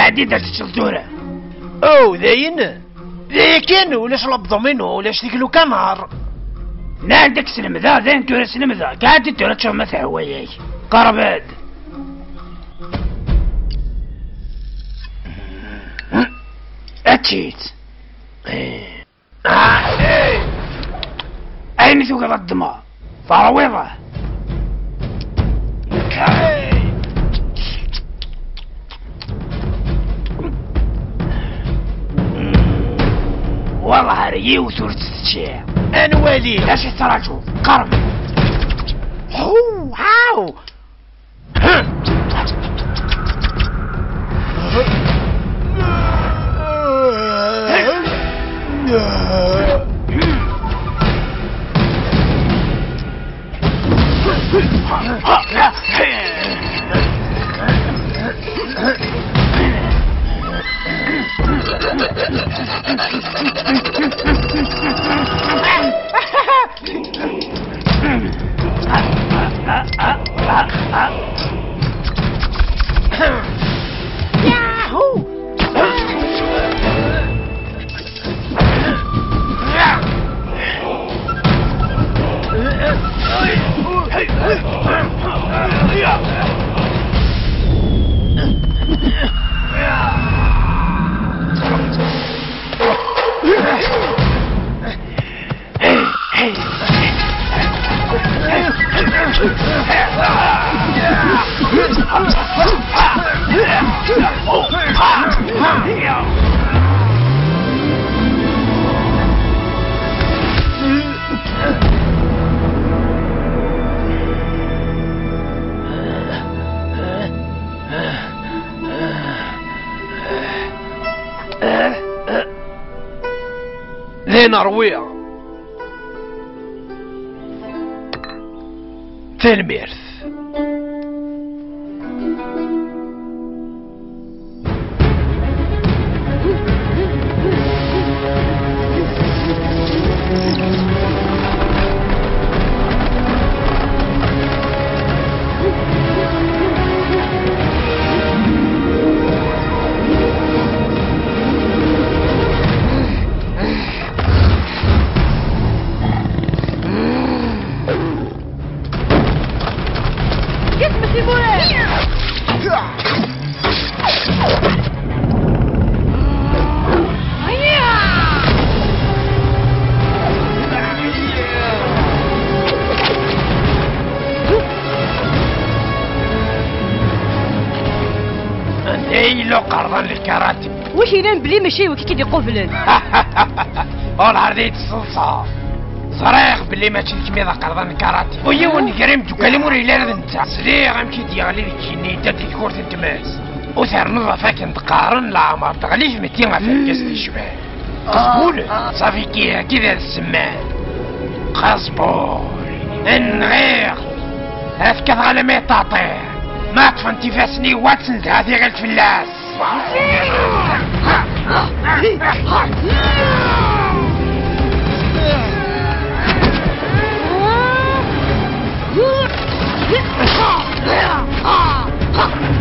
درت الشلدورة اوه ذاين؟ ذايا كان ولاش لبضو منه ولاش تيكلو كنهار لا عندك سلم ذا ذا انتو سلم ذا. انتو تشوف مثل هواياي. قرباد اتشيت إيه. آه، إيه. أين ثوق الدماء فراويضة. والله هريه وثورة الشيع انوالي لاش يتراجعوا قرب. هو هاو. *laughs* Ah, ah, ah. ذين رويع تلميرث ماشي وكي كيدي قفلن والعرضية الصلصة صريخ باللي ماشي الكمية قرضان الكاراتي ويا ونقريم دوكالي موري إلا انت. سلي غامشي ديالي ديكيني دا ديكور تنتماس وثار نظافة كنت قارن لا عمر تغليف متين غفا كاس دي شبه قصبول. صافي كي كذا السمان؟ قصبول. النغير هفكث على ما يطاطير. ما تفنتي فاسني واتسند هذه غير الفلاس. 啊哈哈哈哈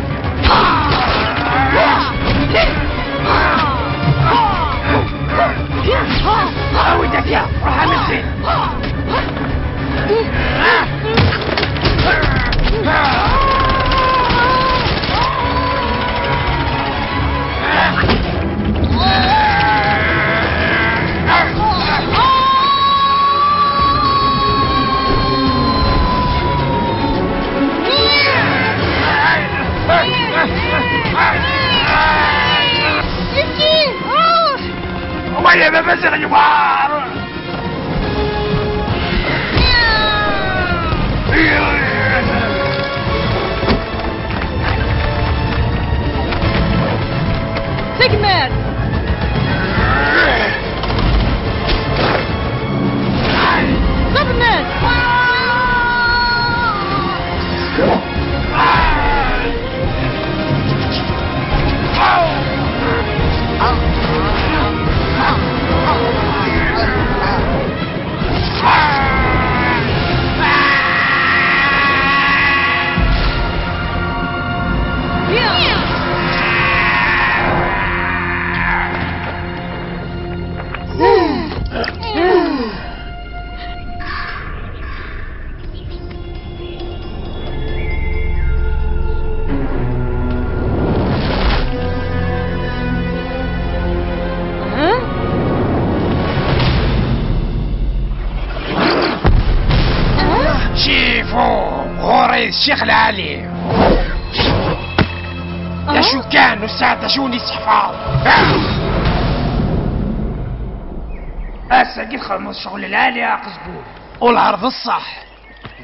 شغل العالي يا قزبور والعرض الصح.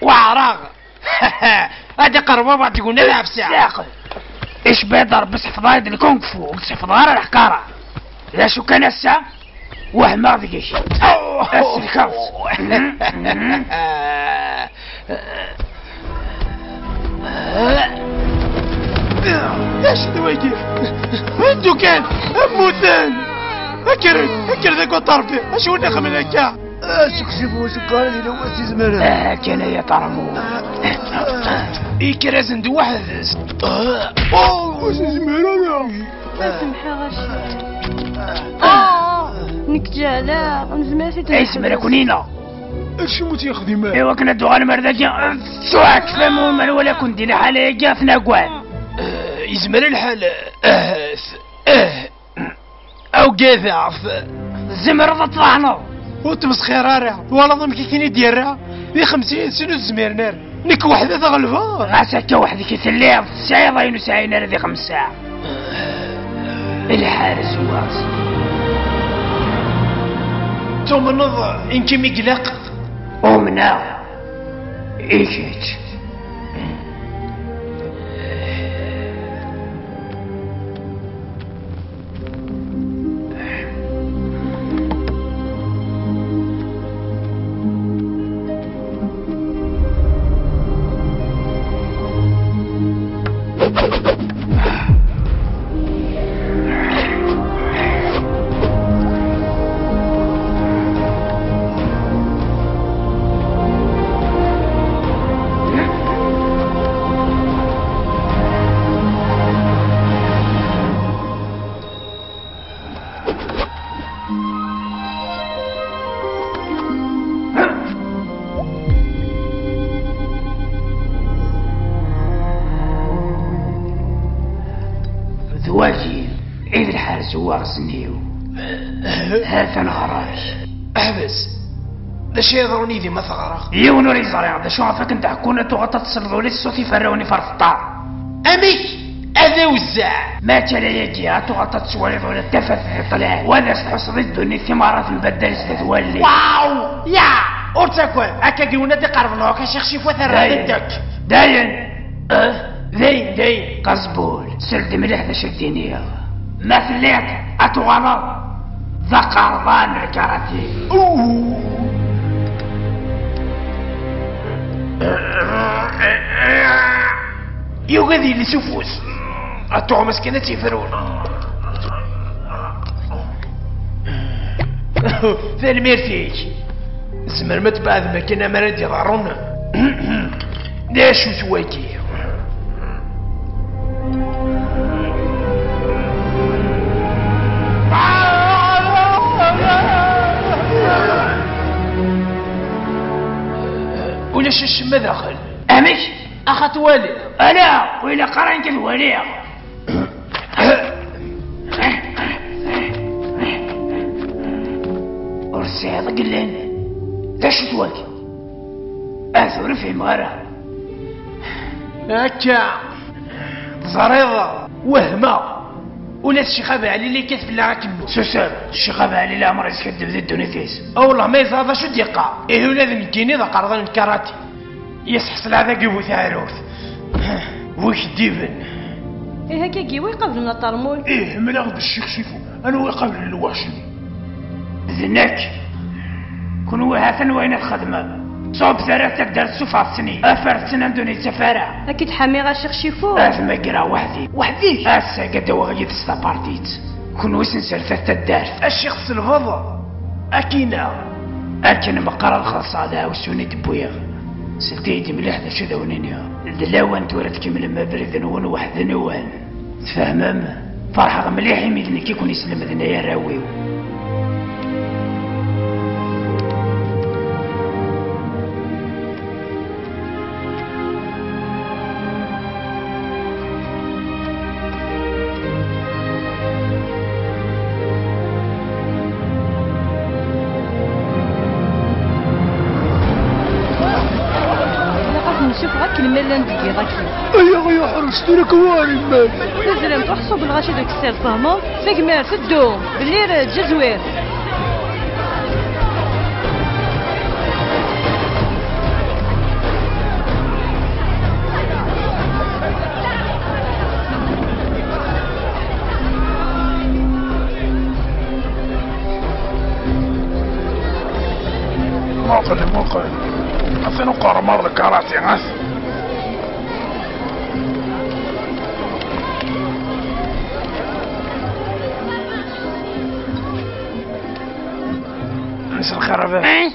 وعراغ. *laughs* هذه قربوبة تقول نلعب ساعة. ساقل إيش بيضرب بس حفظايد الكونغ فو؟ وقت حفظار الحقارة. لا شو كان هسه وهم ذيك هسه الكرت إيش دوايقف انتو كان اموتان أكرد. أكرد ذاك وطربي. اشو نخ من هكا اشك شوفوا شو قال لي لو زمرة آه كان يا طرمو. يكرز ندو واحد. أوه واش زميرة سمحي غاش آه. نك جالا. نزمر سيت اسم ركونينا اش موت يا خديمة إيوا كنا دوغان مردا سواك فهموا من ولا كنت دينا حالة قافنا قوان. يزمر الحال. آه آه أو قاذع الزمر طلعنا وتمسخير راه ولا ضم كيكيني ديالها في خمسين سنة الزمير نار نك وحدة تغلبها غاسكا وحدك كيسلي ساعة ضاين ساعة نار ذي خمس ساعة الحارس واس توم نض انكي مقلق ومنا ايجيت شي يضروني ذي ما ثغرة يونو ري زريع هذا شو عفاك انت حكونا تغطى تصلغوا لي الصوت يفروني فرفطا اميك هذا وزع ما تلا يجي تغطى تسوالي ولا في طلع. تحس ضد الدنيا ثمارات مبدل تتولي واو! يا! ارتكوا هكا قلنا دي قربنا هكا شيخ شي فوثر ردك داين. أه؟ داين داين. قزبول. سرد مليح ذا شديني. ما فليت اتوانا ذا قرضان ركارتي يوغذي اللي سفوس اتوع مسكينة يفرون ثاني *laughs* ميرتيك؟ زمر مت بعد ما كنا مراد يضعرون لا شو شو الشمة داخل امش أخت والد. أنا وإلا قرن كذ وليا ورسيض قلن ذا شو تواك اثور في مغارة هكا زريضة وهمة. ولا الشيخة علي اللي كتب لها كنو سوسر. الشيخة علي لا مرة يسكدب ذي الدونيتيس أو والله ما يزاد شو ديقا إيه ولاد مكيني ذا قرضان الكاراتي يسحصل هذا قبو ثاروث *clears throat* وش ديفن؟ إيه هكا كيوي قبلنا طرمول إيه ملاغ بالشيخ شيفو أنا وقبل الوحشني ذنك كون هو هاتن وين الخدمة؟ صوب ثلاثة تقدر تسوفا سنين افر سنة دوني سفارة أكيد حامي غاشيخ شيفو اثم قرا وحدي وحدي اسا قد وغيد ستابارتيت كون وسن سرثة الدارت الشيخ سلفضة اكينا أكن مقر الخاصة هذا وسوني دبويغ سلتيدي مليح ذا شو ذونينيا دلاوان تورد كمل ما برد نوان واحد نوان تفهمم فرحة مليح يميدني كي يكون يسلم ذنا يا راويو حرستونا كواري مال لازم تحصو بالغاشي داك السير فاهمة فقمار تدو باللير جزوير موقع موقع. قرمار الكاراتي غاث مساء الخير بابا إيه؟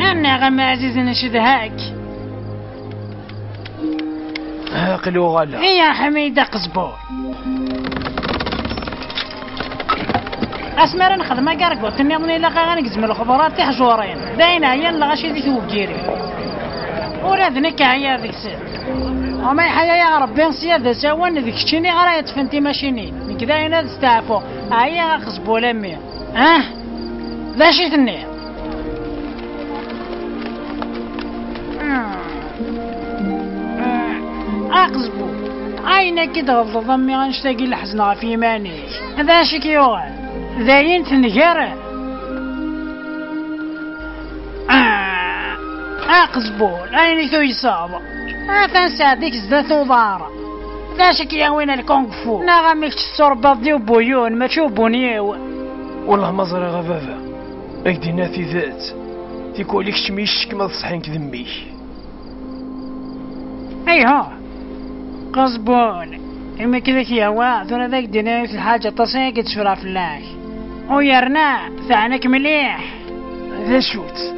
أنا غم عزيز نشدهاك عاقل وغلا إيه يا حميدة قزبور أسمر نخدم كاركو تنيضني لقا غنقزم الخضرات تاع حجورين باينة هي اللي غاشي دي توب جيري. وراد كاعيا ذيك السيد وما يحيا يا ربي نسيا سوان ذيك شيني غرا يتفنتي ماشيني كذا ينا تستعفو هيا قزبو لمي آه ذا شي تني اقزبو عينا كده غض ضمي غنشتاقي الحزن في مانيش هذا شي كيوغل ذاين تنقرا آه اقزبول عيني ثو يصاب افنسا ديك لا شك يا وين الكونغ فو نغمك الصربة ديو بويون ما تشوف بونيو والله ما زري غا بابا اكدي ناثي ذات تيكوليك شميش كما تصحينك ذميك ايها قزبون اما كذا كيا وا ثنا ذاك دينايس الحاجة تصيك تشفرا فلاك ويرنا ثعنك مليح ذا شوت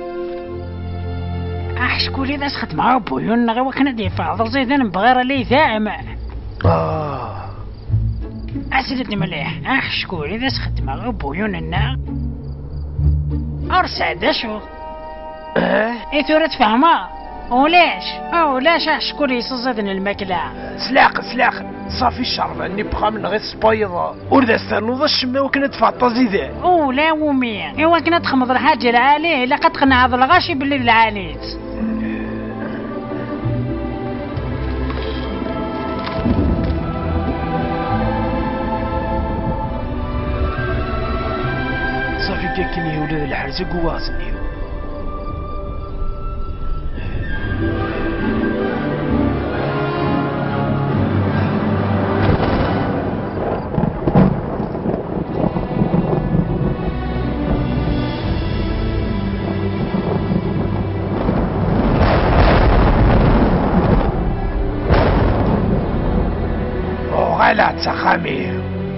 اح شكولي ذا سخت معاه بويون نغي وكنا دي فاضل زيد أنا بغير لي ثائم آه. اسلتني مليح. اح شكولي ذا سخت معاه بويون النا ارسع شو آه اي تفهمها ولاش؟ ولاش؟ اح شكولي يصزدني الماكلة؟ سلاق سلاق صافي الشرب اني بقى من غير سبايضة وردا استنوض الشما وكنا دفع زيدان اولا ومية ايوا كنا تخمض الحاجة العالية الا قد قنع هذا الغاشي باللي العاليت صافي كاكني ولاد الحرزة قوازني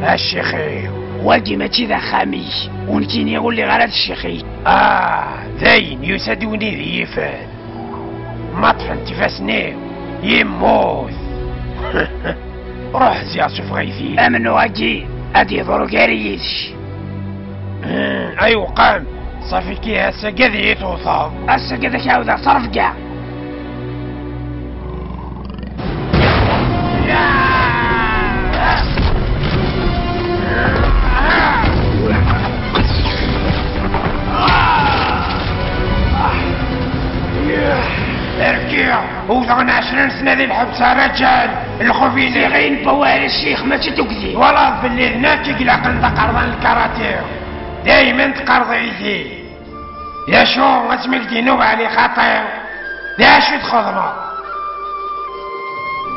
الشيخي والدي ماشي ذا خامي ونتيني يقول غير هاد الشيخي آه ذاين يسادوني ذيفان مطفى انتفاسني يموت. *laughs* روح زيا شوف غيثي. امنو أجي أدي ضرو كاريش ايوا قام. صافي كي هسا كذي يتوصى هسا كذا كاودا صرف كاع سنة ذي الحبس رجال الخوفين غين بوال الشيخ ماشي تكذي ولا بالليل هناك يقلق انت قرضان الكاراتيه دايما تقرض عيثي يا شو اسمك دينوب علي خاطر يا شو تخضنا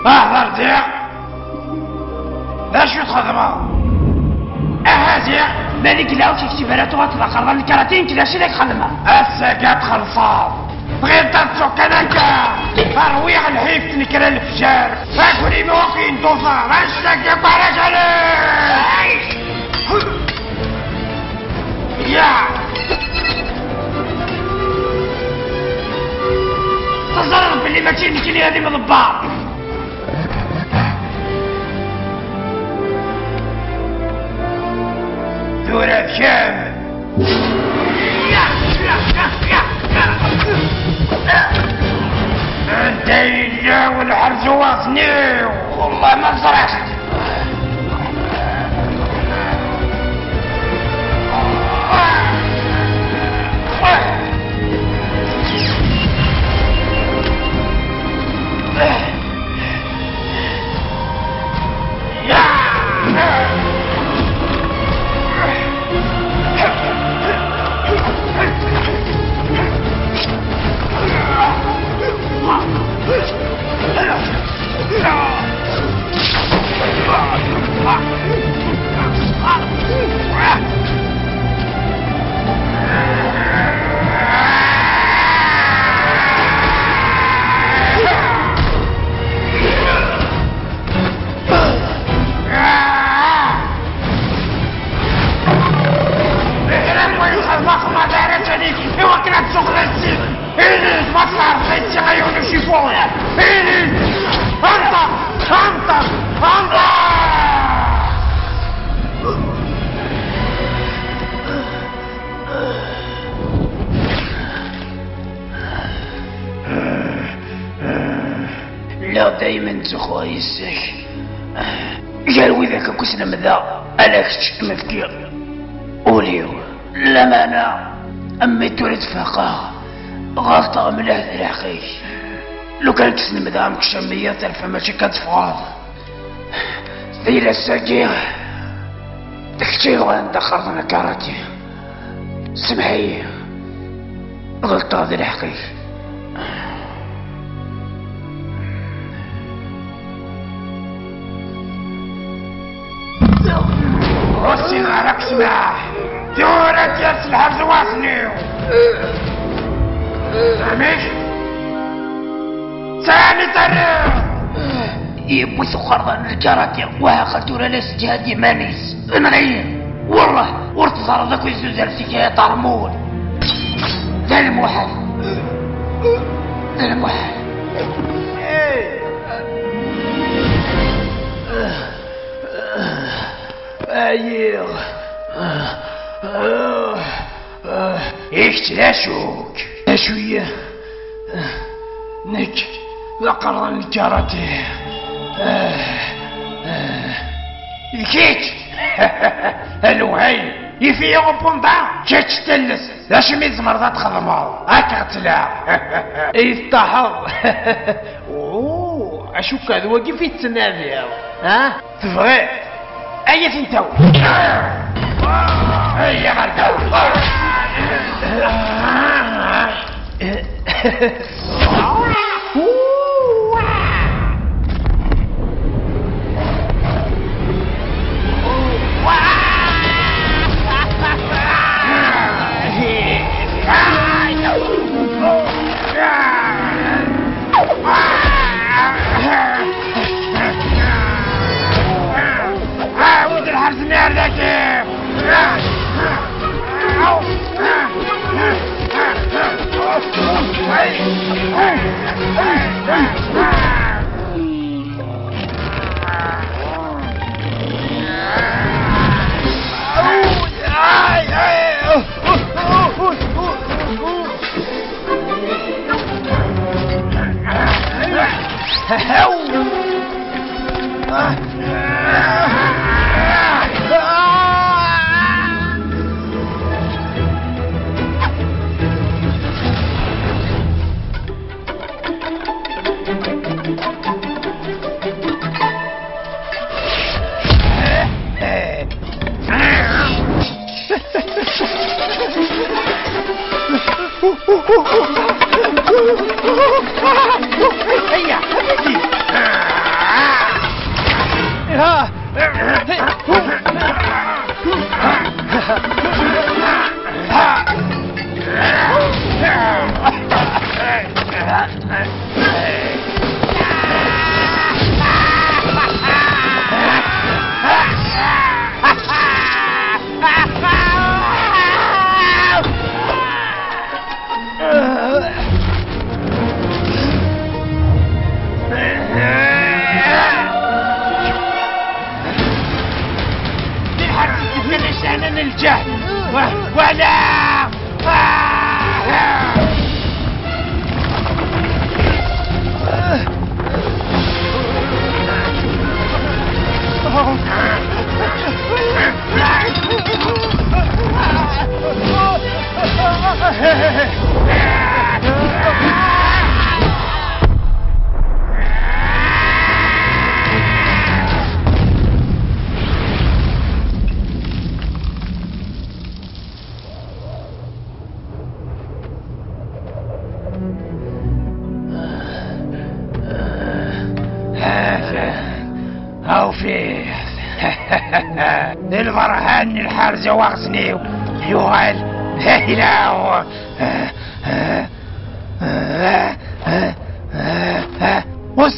اهضر زيع يا شو تخضنا اهازيع مالك لا وش اكتبالات وغطلع قرضان الكراتين كذا شي لك خدمة. الساقات خلصان بغيت تنسوك انك ارويع الحيف تنكر الفجار. فاكوني موقين دوصا رشلك يا بارك يا. تصرف باللي ما تشيني كلي هذه مضبار ثورة شام انت الا والحرز واصني والله ما تلفا ماشي كتفغاض ثيلا الساقية تكتي وان دخلنا كاراتي سمحي غلطة ذراخي وسي غارك سماح دورة ديال الحبس واصليو ساميش ثاني طريق. يبو سخر الكاراتي وها دورة لا سجادي مانيس. نغير والله ورتصار ذاك يزوز سكاية طرمون ذا المحال. ذا المحال. ايغ إيش تلاشوك شوية نك لقرا الكاراتيه يكيت. *laughs* ألو هاي يفي يوم بوندا كيتش تلس. لاش ميزمر ذات خدمة هاكا تلا يفتحظ أوه أشوك هذا واقف يتنادي ها؟ تبغي أي تنتو هيا مركب النار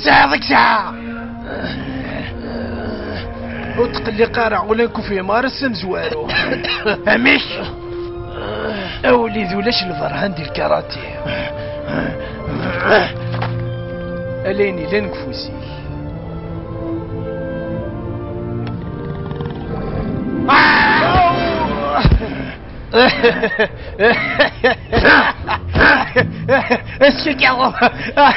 والساعة ساعة وتقلي قارع ولا نكون فيه مارس نزوارو *coughs* مش أولي ذولاش الفرهان ديال الكاراتي أليني لا نكفوسي *laughs* Esse que é o. Ah!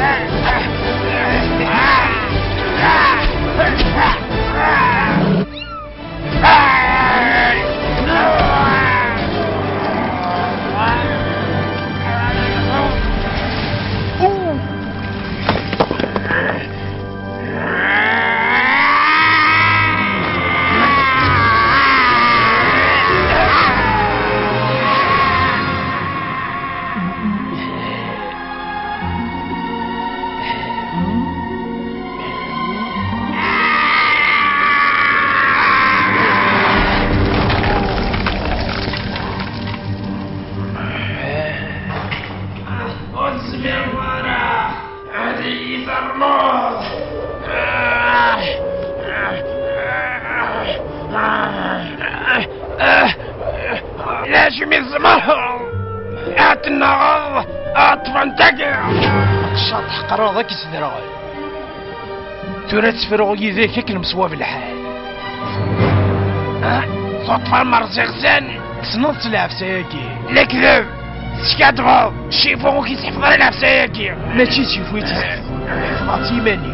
É. يسدرغل تورا تسفرغ يذاك ياك المسوا الحال. صدفة مرزغزان تسنط تلعب سايكي الكذب سكادغو شيفو كيسحفظ على نفسه ياكي ماشي تسحف حفظات يماني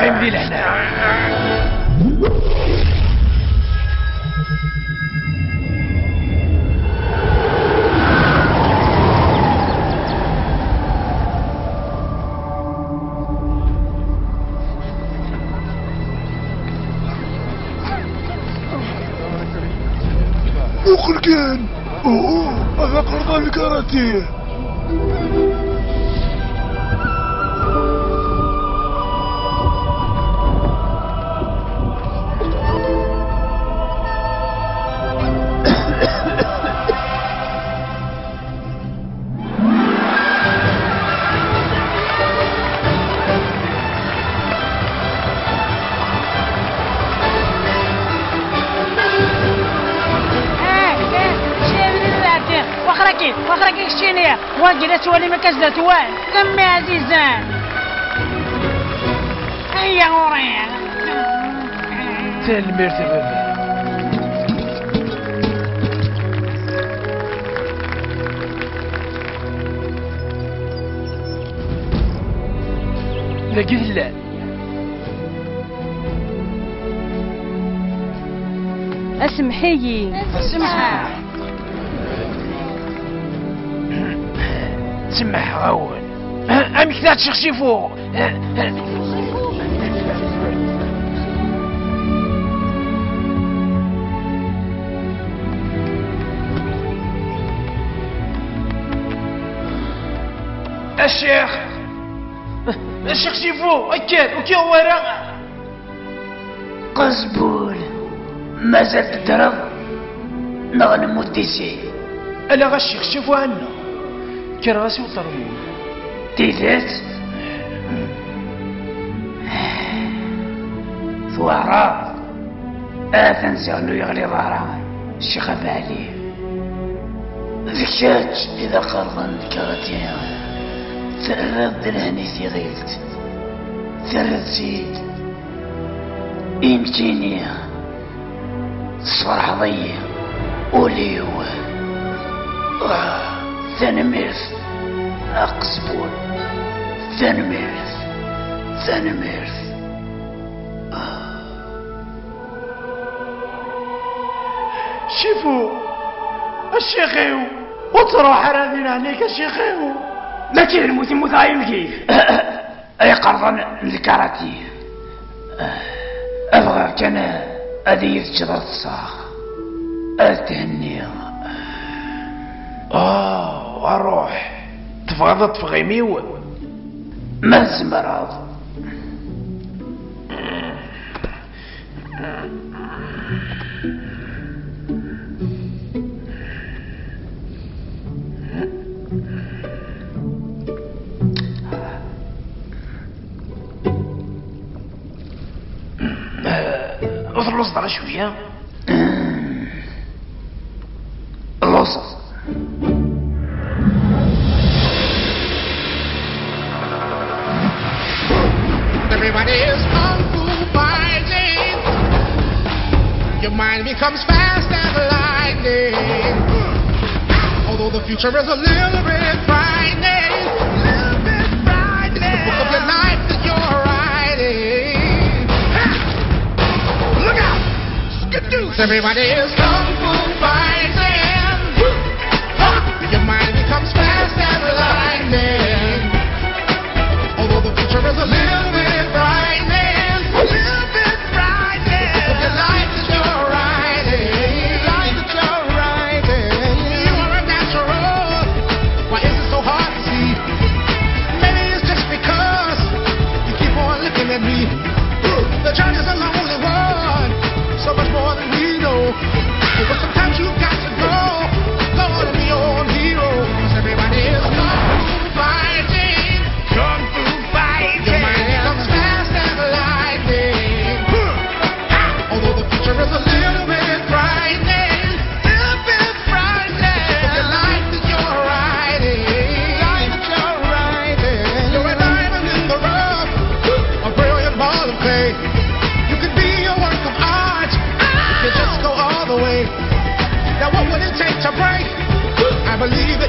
قيم ذي لهنا. الكاراتيه واجي تولي ما كزدت وان دمي عزيزان. هيا غورين تال ميرتي بابا لقيت لا. اسمحيي سمعها تسمح غول أمك ذات تشخشي فوق. الشيخ الشيخ شيفو أكيد وكي هو ورا قزبول ما زلت تضرب؟ نغنم وديسي ألا غا الشيخ شيفو عنا كان غاسي وطرمو تيزات ثوارا. آثن سغلو يغلي ظهرها الشيخ بالي ذكات إذا قرضن كاراتيا ترد الهني في غيلت. ترد زيد يمكنني صفر ضيق وليو آه، ثنمرث أقصبون ثنمرث ثنمرث شيفو الشيخيو وتروح راذين عليك الشيخيو. كاين الموت غايم كيف؟ *coughs* أي قرضا الكاراتي أبغى كان هذه تجدر الصاخ. التهني وأروح تفاضت في غيميو ما المرض اطلع شوية Everybody's kung fu fighting. Your mind becomes fast as lightning. Although the future is a little bit frightening. Little bit frightening. The of your life that you're writing. Look out! Skadoose! Everybody is kung fu fighting. Your mind becomes fast as lightning. Although the future is a little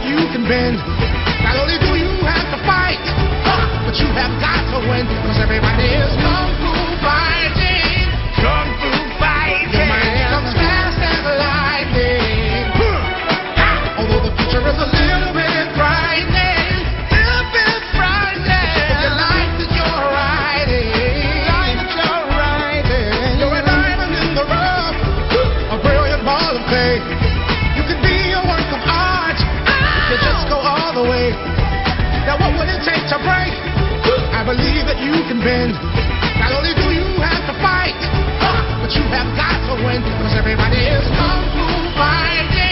you can bend. Not only do you have to fight, but you have got to win. Cause everybody is kung fu fight. that you can bend. Not only do you have to fight, but you have got to win, because everybody is kung fu fighting.